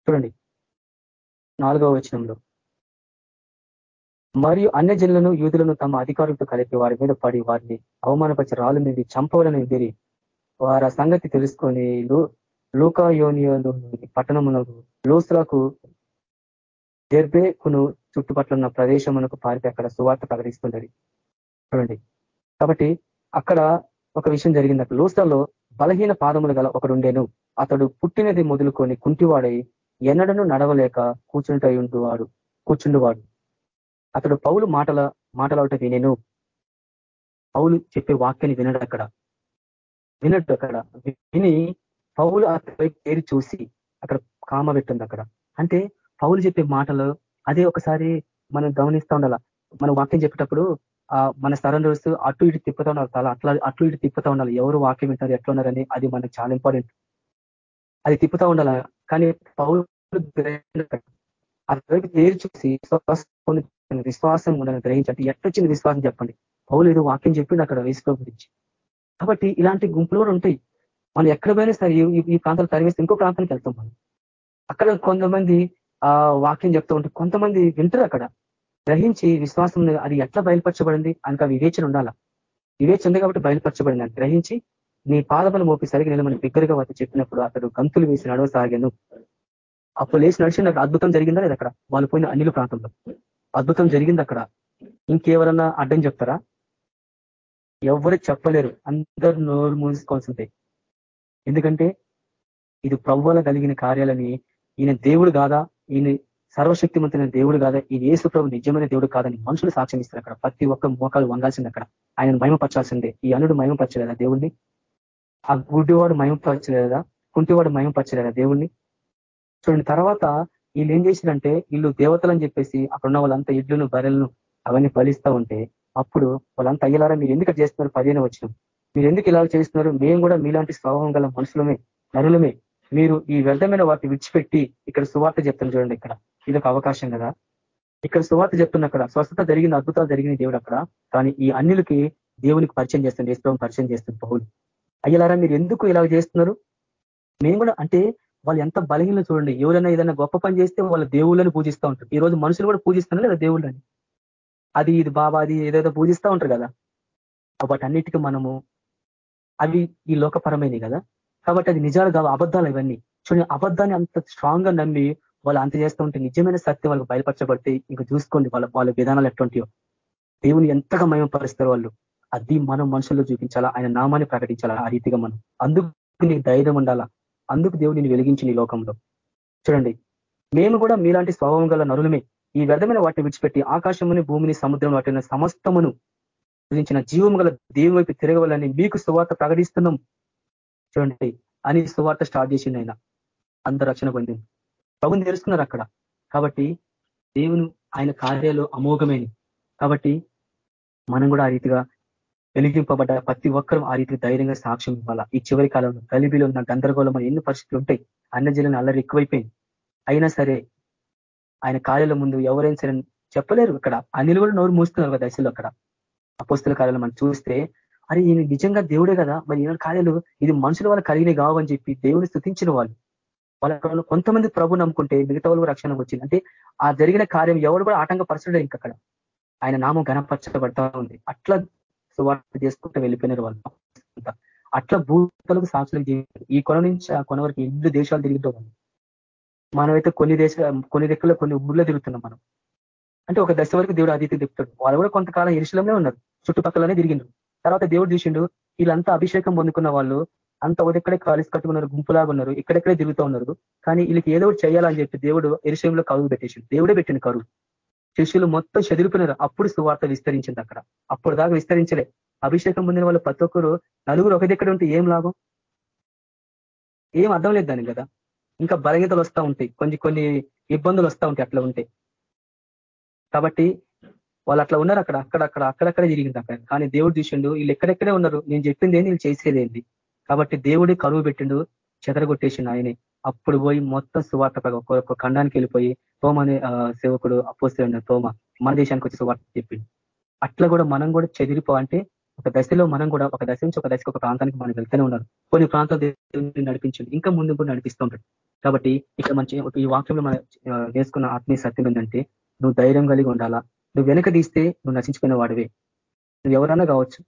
చూడండి. నాలుగవ వచనంలో. మరియు అన్య జనులను యూదులను తమ అధికారులతో కలిపి వారి మీద పడి వారిని అవమానపరిచి రాళ్ళు మీద చంపవాలని ఎదిరి వారి సంగతి తెలుసుకొని లూకాయోనియోను పట్టణమునకు లూస్లకు జెర్బేకును చుట్టుపట్ల ఉన్న ప్రదేశమునకు పారిపోయి అక్కడ సువార్త ప్రకటిస్తున్నది చూడండి. కాబట్టి అక్కడ ఒక విషయం జరిగింది అక్కడ లూస్లలో బలహీన పాదములు గల ఒకడుండేను. అతడు పుట్టినది మొదలుకొని కుంటివాడై ఎన్నడను నడవలేక కూర్చుంటై ఉండువాడు కూర్చుండువాడు అతడు పౌలు మాటల మాటలవుట వినేను. పౌలు చెప్పే వాక్యాన్ని వినడు అక్కడ వినట్టు అక్కడ విని పౌలు అతడి పేరు చూసి అక్కడ కామ పెట్టింది అక్కడ అంటే పౌలు చెప్పే మాటలు అదే ఒకసారి మనం గమనిస్తూ ఉండాల. మనం వాక్యం చెప్పేటప్పుడు మన సరౌండర్స్ అటు ఇటు తిప్పుతా ఉండాలి తల అట్లా అటు ఇటు తిప్పుతా ఉండాలి. ఎవరు వాక్యం వింటారు ఎట్లా ఉన్నారని అది మనకు చాలా ఇంపార్టెంట్ అది తిప్పుతా ఉండాల. కానీ పౌలు ఆ వ్యక్తి పేరు చూసి విశ్వాసం ఉండని గ్రహించండి. ఎట్టొచ్చింది విశ్వాసం చెప్పండి. పౌలు ఏదో వాక్యం చెప్పిండు అక్కడ వేసుకో గురించి. కాబట్టి ఇలాంటి గుంపులు కూడా ఉంటాయి. మనం ఎక్కడ పోయినా సరే ఈ ప్రాంతాలు తరివేస్తే ఇంకో ప్రాంతానికి వెళ్తాం మనం. అక్కడ కొంతమంది ఆ వాక్యం చెప్తూ ఉంటే కొంతమంది వింటారు అక్కడ. గ్రహించి విశ్వాసం అది ఎట్లా బయలుపరచబడింది అంత వివేచన ఉండాల. వివేచన ఉంది కాబట్టి బయలుపరచబడింది అని గ్రహించి నీ పాదములు మోపిసరికి నిలమని బిగ్గరగా వచ్చి చెప్పినప్పుడు అతడు గంతులు వేసి నడవసాగాను. అప్పుడు లేచి నడిచిన అద్భుతం జరిగిందా లేదు అక్కడ? వాళ్ళు పోయిన అన్నిల ప్రాంతంలో. అద్భుతం జరిగింది అక్కడ. ఇంకెవరన్నా అడ్డం చెప్తారా? ఎవరు చెప్పలేరు. అందరు నోరు మూసుకోవాల్సిందే ఎందుకంటే ఇది ప్రవ్వల కలిగిన కార్యాలని ఈయన దేవుడు కాదా? ఈయన సర్వశక్తిమంతమైన దేవుడు కాదా? ఈయన ఏసు ప్రభు నిజమైన దేవుడు కాదని మనుషులు సాక్ష్యం ఇస్తారు అక్కడ. ప్రతి ఒక్క మోకాలు వంగాల్సింది అక్కడ. ఆయన మహిమపరచాల్సిందే. ఈ అనుడు మహిమపరచలేదా దేవుణ్ణి? ఆ గుడ్డివాడు మహిమపరచలేదా? కుంటివాడు మహిమపరచలేదా దేవుణ్ణి? చూడండి తర్వాత వీళ్ళు ఏం చేసిందంటే వీళ్ళు దేవతలని చెప్పేసి అక్కడ ఉన్న వాళ్ళంతా ఇడ్లను బరెలను అవన్నీ బలిస్తూ ఉంటే అప్పుడు వాళ్ళంతా అయ్యేలారా మీరు ఎందుకు చేస్తున్నారు? పదిహేను వచ్చిన మీరు ఎందుకు ఇలా చేస్తున్నారు? మేము కూడా మీలాంటి స్వభావం గల మనుషులమే నరులమే. మీరు ఈ వ్యర్థమైన వాటిని విడిచిపెట్టి ఇక్కడ సువార్త చెప్తాను చూడండి ఇక్కడ. ఇది ఒక అవకాశం కదా. ఇక్కడ సువార్త చెప్తున్న అక్కడ స్వస్థత జరిగిన అద్భుతాలు జరిగిన దేవుడు అక్కడ. కానీ ఈ అన్నిలకి దేవునికి పరిచయం చేస్తుంది ఏసుప్రభు పరిచయం చేస్తుంది పౌలు. అయ్యలారా మీరు ఎందుకు ఇలా చేస్తున్నారు? మేము కూడా అంటే వాళ్ళు ఎంత బలహీన చూడండి. ఎవరైనా ఏదైనా గొప్ప పని చేస్తే వాళ్ళ దేవుళ్ళని పూజిస్తూ ఉంటారు. ఈ రోజు మనుషులు కూడా పూజిస్తున్నారు లేదా దేవుళ్ళని. అది ఇది బాబా అది ఏదేదో పూజిస్తూ ఉంటారు కదా. వాటన్నిటికీ మనము అవి ఈ లోకపరమైనవి కదా. కాబట్టి అది నిజాలు కావు అబద్ధాలు ఇవన్నీ. చూడండి అబద్ధాన్ని అంత స్ట్రాంగ్గా నమ్మి వాళ్ళు అంత చేస్తూ ఉంటే నిజమైన సత్యం వాళ్ళకి బయలుపరచబడితే ఇంకా చూసుకోండి వాళ్ళ వాళ్ళ విధానాలు ఎటువంటివో దేవుని ఎంతగా మయం పరుస్తారు వాళ్ళు. అది మనం మనుషుల్లో చూపించాలా? ఆయన నామాన్ని ప్రకటించాలా ఆ రీతిగా మనం? అందుకు నీకు ధైర్యం ఉండాలా? అందుకు దేవుడిని వెలిగించి నీ లోకంలో? చూడండి మేము కూడా మీలాంటి స్వభావం గల నరులమే. ఈ వ్యర్థమైన వాటిని విడిచిపెట్టి ఆకాశముని భూమిని సముద్రం వాటిని సమస్తమును గురించిన జీవం గల దేవుని వైపు తిరగవాలని మీకు సువార్త ప్రకటిస్తున్నాం. చూడండి. అని సువార్త స్టార్ట్ చేసింది ఆయన. అందరు రక్షణ పొందింది ప్రభుని తెలుసుకున్నారు అక్కడ. కాబట్టి దేవుని ఆయన కార్యాలు అమోఘమైన కాబట్టి మనం కూడా ఆ రీతిగా వెలిగింపబడ్డ ప్రతి ఒక్కరూ ఆ రీతి ధైర్యంగా సాక్ష్యం ఇవ్వాలా? ఈ చివరి కాలంలో గలిబిలో ఉన్న గందరగోళం ఎన్ని పరిస్థితులు ఉంటాయి? అన్న జిల్లాను అల్లరి ఎక్కువైపోయింది. అయినా సరే ఆయన కార్యాల ముందు ఎవరైనా సరే చెప్పలేరు ఇక్కడ అనిలు కూడా నోరు మూస్తున్నారు కదా దశలో అక్కడ. అపోస్తుల కార్యాలు మనం చూస్తే అరే ఈయన నిజంగా దేవుడే కదా? మరి ఈయన కార్యాలు ఇది మనుషుల వల్ల కలిగినవి కావని చెప్పి దేవుని స్థుతించిన వాళ్ళు. వాళ్ళ కొంతమంది ప్రభు నమ్ముకుంటే మిగతా వాళ్ళు రక్షణ వచ్చింది. అంటే ఆ జరిగిన కార్యం ఎవరు కూడా ఆటంకపరచడే ఇంక అక్కడ. ఆయన నామం గణపరచబడతా ఉంది. అట్లా సువార్త చేసుకుంటూ వెళ్ళిపోయినారు వాళ్ళు. అట్లా భూతలకు సాక్షులకు జీవించారు ఈ కొన నుంచి ఆ కొన వరకు ఎన్ని దేశాలు తిరుగుతూ మనమైతే కొన్ని దేశ కొన్ని దిక్కుల్లో కొన్ని ఊర్లో తిరుగుతున్నాం మనం. అంటే ఒక దశ వరకు దేవుడు అతిథి తిప్పుతాడు వాళ్ళు కూడా కొంతకాలం ఇరుషులంలో ఉన్నారు. చుట్టుపక్కలనే తిరిగినారు. తర్వాత దేవుడు చూసిండు వీళ్ళంతా అభిషేకం పొందుకున్న వాళ్ళు అంత ఒకటెక్కడే కాలిస్ కట్టుకున్నారు గుంపులాగా ఉన్నారు ఇక్కడెక్కడే తిరుగుతూ ఉన్నారు. కానీ వీళ్ళకి ఏదో ఒకటి చేయాలని చెప్పి దేవుడు ఎరుషంలో కరువు పెట్టేసిండు. దేవుడే పెట్టిండు కరువు. శిష్యులు మొత్తం చెదిరిపోయినారు. అప్పుడు సువార్త విస్తరించింది అక్కడ. అప్పుడు దాకా విస్తరించలే. అభిషేకం పొందిన వాళ్ళు ప్రతి ఒక్కరు నలుగురు ఒక దగ్గర ఉంటే ఏం లాభం? ఏం అర్థం లేదు దానికి కదా. ఇంకా బలహీతలు వస్తూ ఉంటాయి. కొన్ని కొన్ని ఇబ్బందులు వస్తూ ఉంటాయి అట్లా ఉంటాయి కాబట్టి వాళ్ళు అట్లా ఉన్నారు అక్కడ అక్కడక్కడ అక్కడక్కడే జరిగింది అక్కడ. కానీ దేవుడు చూసిండు వీళ్ళు ఎక్కడెక్కడే ఉన్నారు నేను చెప్పింది ఏంది వీళ్ళు చేసేదేంది కాబట్టి దేవుడి కరువు పెట్టిండు చెదరగొట్టేసిండు ఆయనే. అప్పుడు పోయి మొత్తం సువార్త ఒక ఖండానికి వెళ్ళిపోయి తోమ అనే సేవకుడు అపోస్తే తోమ మన దేశానికి వచ్చి సువార్త చెప్పిండు. అట్లా కూడా మనం కూడా చెదిరిపో అంటే ఒక దశలో మనం కూడా ఒక దశ నుంచి ఒక దశకి ఒక ప్రాంతానికి మనం వెళ్తూనే ఉన్నారు. కొన్ని ప్రాంతాలు నడిపించండి ఇంకా ముందు కూడా నడిపిస్తుంటాడు. కాబట్టి ఇక్కడ మంచి ఈ వాక్యంలో మనం నేర్చుకున్న ఆత్మీయ సత్యం ఏంటంటే నువ్వు ధైర్యం కలిగి ఉండాలా? నువ్వు వెనక తీస్తే నువ్వు నశించుకునే వాడివే. నువ్వు ఎవరన్నా కావచ్చు.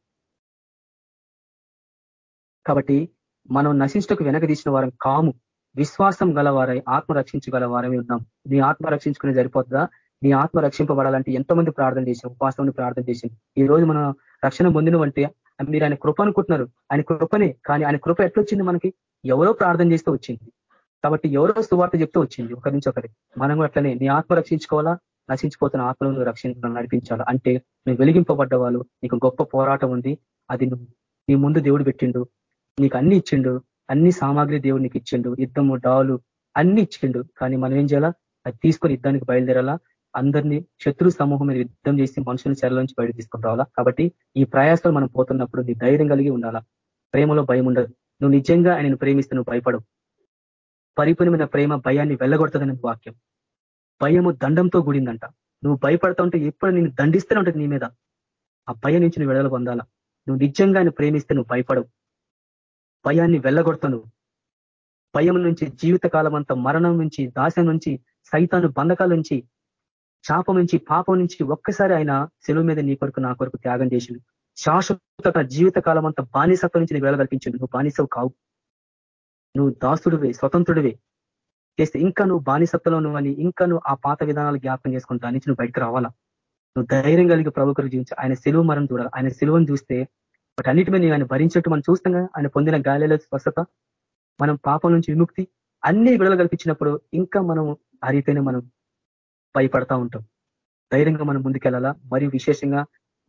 కాబట్టి మనం నశించటకు వెనక తీసిన వారం కాము. విశ్వాసం గలవారై ఆత్మ రక్షించగలవారమే ఉన్నాం. నీ ఆత్మ రక్షించుకునే సరిపోతుందా? నీ ఆత్మ రక్షింపబడాలంటే ఎంతమంది ప్రార్థన చేసాం ఉపవాసం ప్రార్థన చేసాం ఈ రోజు మనం రక్షణ పొందినవంటే మీరు ఆయన కృప అనుకుంటున్నారు. ఆయన కృపనే కానీ ఆయన కృప ఎట్లొచ్చింది మనకి? ఎవరో ప్రార్థన చేస్తే వచ్చింది. కాబట్టి ఎవరో సువార్త చెప్తూ వచ్చింది ఒకరి నుంచి ఒకరి. మనం అట్లనే నీ ఆత్మ రక్షించుకోవాలా? నశించిపోతున్న ఆత్మలను రక్షణ నడిపించాలా? అంటే నువ్వు వెలిగింపబడ్డ వాళ్ళు నీకు గొప్ప పోరాటం ఉంది. అది నువ్వు నీ ముందు దేవుడు పెట్టిండు. నీకు అన్ని ఇచ్చిండు. అన్ని సామాగ్రి దేవుడు నీకు ఇచ్చిండు. యుద్ధము డాలు అన్ని ఇచ్చిండు. కానీ మనం ఏం చేయాలా? అది తీసుకొని యుద్ధానికి బయలుదేరాలా? అందరినీ శత్రు సమూహం మీద యుద్ధం చేసి మనుషులను చెరల నుంచి బయట తీసుకొని రావాలా? కాబట్టి ఈ ప్రయాసాలు మనం పోతున్నప్పుడు నీ ధైర్యం కలిగి ఉండాలా? ప్రేమలో భయం ఉండదు. నువ్వు నిజంగా ఆయనను ప్రేమిస్తే నువ్వు భయపడవు. పరిపూర్ణమైన ప్రేమ భయాన్ని వెళ్ళగొడుతుందని వాక్యం. భయము దండంతో కూడిందంట. నువ్వు భయపడతా ఉంటే ఎప్పుడు నేను దండిస్తూనే ఉంటుంది నీ మీద. ఆ భయం నుంచి నువ్వు విడుదల పొందాలా? నువ్వు నిజంగా ఆయన ప్రేమిస్తే నువ్వు భయపడవు. భయాన్ని వెళ్ళగొడతావు నువ్వు. భయం నుంచి జీవితకాలం అంతా మరణం నుంచి దాశం నుంచి సైతాను బంధకాల నుంచి శాపం నుంచి పాపం నుంచి ఒక్కసారి ఆయన సెలవు మీద నీ కొరకు నా కొరకు త్యాగం చేసిండు. శాశ్వత జీవితకాలం అంతా బానిసత్వం నుంచి నీ వేళ కల్పించింది నువ్వు బానిసవు కావు. నువ్వు దాసుడివే స్వతంత్రుడివే. చేస్తే ఇంకా నువ్వు బానిసత్వంలో నువ్వు అని ఇంకా నువ్వు ఆ పాత విధానాలు జ్ఞాపకం చేసుకుని దాని నుంచి నువ్వు బయటకు రావాలా? నువ్వు ధైర్యం కలిగి ప్రభుత్వం జీవించి. ఆయన సెలవు మరణం చూడాలి. ఆయన సెలవును చూస్తే వాటి అన్నిటి మీద ఆయన భరించినట్టు మనం చూస్తాం ఆయన పొందిన గాలిలో స్వస్థత మనం పాపం నుంచి విముక్తి అన్ని విడుదల కల్పించినప్పుడు ఇంకా మనం ఆ రీతిని మనం భయపడతా ఉంటాం. ధైర్యంగా మనం ముందుకెళ్ళాలా? మరియు విశేషంగా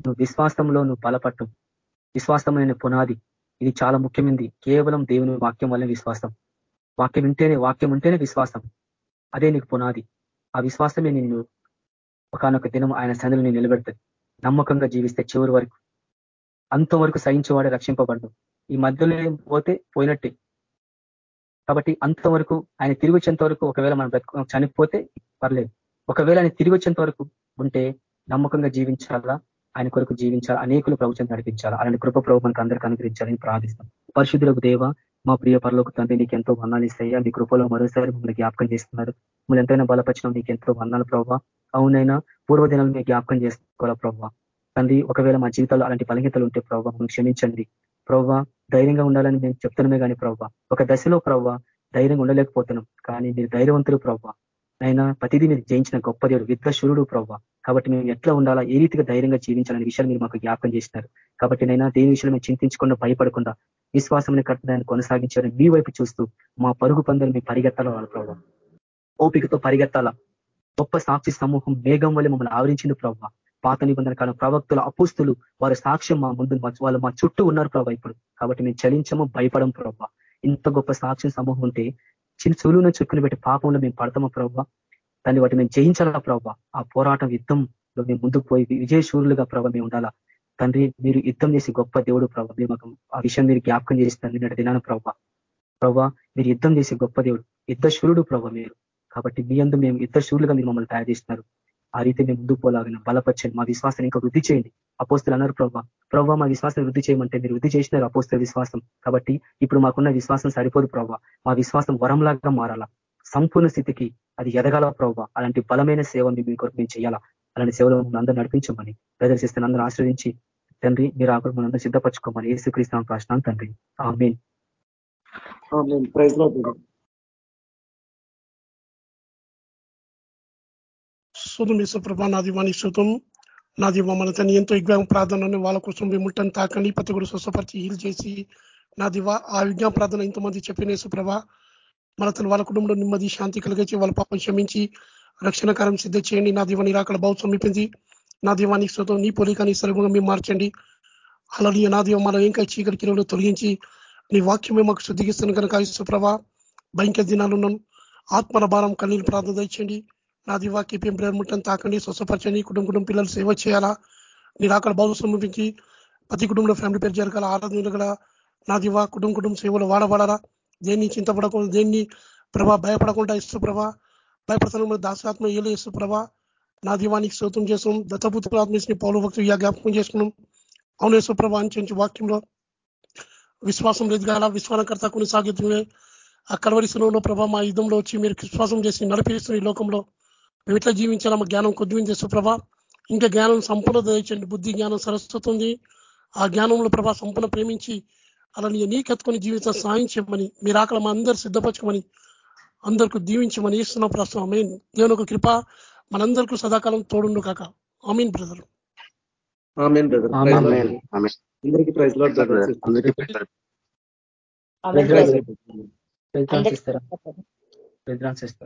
నువ్వు విశ్వాసంలో నువ్వు బలపట్టు విశ్వాసమైన పునాది. ఇది చాలా ముఖ్యమైనది. కేవలం దేవుని వాక్యం వల్ల విశ్వాసం. వాక్యం వింటేనే వాక్యం ఉంటేనే విశ్వాసం. అదే నీకు పునాది. ఆ విశ్వాసమే నిన్ను ఒకనొక దినం ఆయన సందులు నేను నిలబెడుతుంది. నమ్మకంగా జీవిస్తే చివరి వరకు. అంతవరకు సహించేవాడే రక్షింపబడ్డు ఈ మధ్యలో పోతే పోయినట్టే. కాబట్టి అంతవరకు ఆయన తిరిగి వచ్చేంత వరకు ఒకవేళ మనం చనిపోతే పర్లేదు. ఒకవేళ ఆయన తిరిగి వచ్చేంత వరకు ఉంటే నమ్మకంగా జీవించాలా? ఆయన కొరకు జీవించాలా? అనేకులు ప్రభుత్వం నడిపించాలా? అలాంటి కృప ప్రభు మనకు అందరికీ అనుగ్రహించాలని ప్రార్థిస్తాం పరిశుద్ధులకు దేవ మా ప్రియ పరలోకి తండ్రి నీకు ఎంతో వర్ణాలు ఇస్తాయా మీ కృపలో మరోసారి మమ్మల్ని జ్ఞాపకం చేస్తున్నారు. మిమ్మల్ని ఎంతైనా బలపరిచిన నీకు ఎంతో వర్ణాలు ప్రభావ అవునైనా పూర్వదినాలు మీ జ్ఞాపకం చేసుకోవాలా ప్రభావ తండ్రి ఒకవేళ మా జీవితాల్లో అలాంటి బలహీతలు ఉంటే ప్రభావ మనం క్షమించండి. ప్రభావ ధైర్యంగా ఉండాలని మేము చెప్తున్నామే కానీ ప్రభావ ఒక దశలో ప్రభావ ధైర్యంగా ఉండలేకపోతున్నాం. కానీ మీరు ధైర్యవంతులు ప్రభావ అయినా ప్రతిదీ మీరు జయించిన గొప్ప దేవుడు విద్వశూరుడు ప్రవ్వ. కాబట్టి మేము ఎట్లా ఉండాలా ఏ రీతిగా ధైర్యంగా జీవించాలనే విషయాలు మీరు మాకు జ్ఞాపకం చేసినారు. కాబట్టి నైనా దేని విషయంలో మేము చింతించకుండా భయపడకుండా విశ్వాసం కట్టడాన్ని కొనసాగించాలని మీ వైపు చూస్తూ మా పరుగు పందులు మీ పరిగెత్తాల వాళ్ళ ప్రభావ ఓపికతో పరిగెత్తాలా. గొప్ప సాక్షి సమూహం మేఘం వల్ల మమ్మల్ని ఆవరించింది ప్రవ్వ. పాత నిబంధన కాలం ప్రవక్తుల అపుస్తులు వారి సాక్ష్యం మా ముందు వాళ్ళు మా చుట్టూ ఉన్నారు ప్రభావ ఇప్పుడు. కాబట్టి మేము చలించము భయపడం ప్రభావ ఇంత గొప్ప సాక్ష్యం సమూహం ఉంటే చిన్న చులువున చుక్కుని పెట్టి పాపంలో మేము పడతామా ప్రభావ దాన్ని వాటి మేము జయించాలా ప్రభావ ఆ పోరాటం యుద్ధంలో మేము ముందుకు పోయి విజయశూరులుగా ప్రభావ మేము ఉండాలా? తండ్రి మీరు యుద్ధం చేసి గొప్ప దేవుడు ప్రభావ మేము ఆ విషయం మీరు జ్ఞాపకం చేసి నేను దినాన ప్రభావ ప్రభావ మీరు యుద్ధం చేసి గొప్ప దేవుడు యుద్ధ శూరుడు ప్రభావ మీరు. కాబట్టి మీ అందు మేము యుద్ధ శూరులుగా మీరు మమ్మల్ని తయారు చేస్తున్నారు. ఆ రీతి మేము ముందుకు పోలాగిన బలపరచండి మా విశ్వాసాన్ని ఇంకా వృద్ధి చేయండి. అపోస్తులు అన్నారు ప్రభావ ప్రభావ మా విశ్వాసం వృద్ధి చేయమంటే మీరు వృద్ధి చేసినారు అపోస్తుల విశ్వాసం. కాబట్టి ఇప్పుడు మాకున్న విశ్వాసం సరిపోదు ప్రభావ మా విశ్వాసం వరంలాగా మారాలా. సంపూర్ణ స్థితికి అది ఎదగాల ప్రభావ అలాంటి బలమైన సేవ మీ కొరకు మేము చేయాలా. అలాంటి సేవలు అందరూ నడిపించమని ప్రదర్శిస్తున్న అందరూ ఆశ్రయించి తండ్రి మీరు ఆకులు మనందరూ సిద్ధపరచుకోమని ఏసుక్రీస్తాం ప్రశ్న తండ్రి. ఆ మెయిన్ శోధం ప్రభా నా దివాని శుతం నా దీవ మన తను ఎంతో విజ్ఞాపం ప్రార్థనని వాళ్ళ కోసం విముట్టని తాకని ప్రతి కూడా స్వస్థపరిచి హీల్ చేసి నా దివ ఆ విజ్ఞాన ప్రార్థన ఎంతోమంది చెప్పిన సుప్రభ మన తను వాళ్ళ కుటుంబంలో నెమ్మది శాంతి కలిగించి వాళ్ళ పాపం క్షమించి రక్షణకరం సిద్ధ చేయండి. నా దీవ నిరాకడ భావం సమీపింది నా దీవానికి శుతం నీ పొలికాని సరుగుగా మేము మార్చండి. అలాగే నా దీవం మనం ఇంకా చీకటి కిలో తొలగించి నీ వాక్యమే మాకు శుద్ధిగిస్తాను కనుక సుప్రభ భయంకర దినాలున్నాను. ఆత్మల భారం కన్నీళ్ళు ప్రార్థన తెచ్చండి నా దివాకి ప్రేమ ముట్టని తాకండి స్వస్థపరచండి కుటుంబ కుటుంబ పిల్లలు సేవ చేయాలా? నిరాకల బాధ సంభవించి సమర్పించి ప్రతి కుటుంబంలో ఫ్యామిలీ పేరు జరగాల? ఆరాధనలు గల నా దివా కుటుంబ కుటుంబ సేవలు వాడబడాలా? దేన్ని చింతపడకుండా దేన్ని ప్రభా భయపడకుండా ఇస్తూ ప్రభా? భయపడతాను దాసాత్మ ఏలు ఇస్తూ ప్రభా? నా దీవానికి శ్రోతం చేసాం దత్తభూతులు ఆత్మీసిన పౌరు భక్తులు జ్ఞాపకం చేసుకున్నాం. అవును యశ్వ్రభ అని వాక్యంలో విశ్వాసం ఎదగాల విశ్వాసకర్త కొనసాగుతుంది ఆ కలవరి సులంలో ప్రభా మా యుద్ధంలో వచ్చి మీరు విశ్వాసం చేసి నడిపిస్తున్న ఈ లోకంలో. మేము ఎట్లా జీవించాలా మా జ్ఞానం కొద్దిగా సుప్రభ ఇంకా జ్ఞానం సంపూర్ణ దయచండి బుద్ధి జ్ఞానం సరస్వతుంది. ఆ జ్ఞానంలో ప్రభా సంపూర్ణ ప్రేమించి అలా నీ నీకెత్తుకొని జీవితం సాధించమని మీరు ఆకలి మా అందరు సిద్ధపరచుకోమని అందరికీ దీవించమని ఇస్తున్న ప్రస్తుతం మెయిన్ దేవుని ఒక కృప మనందరికీ సదాకాలం తోడుండు కాక అమీన్ బ్రదర్. అందరికీ ప్రైజ్ సిస్టర్.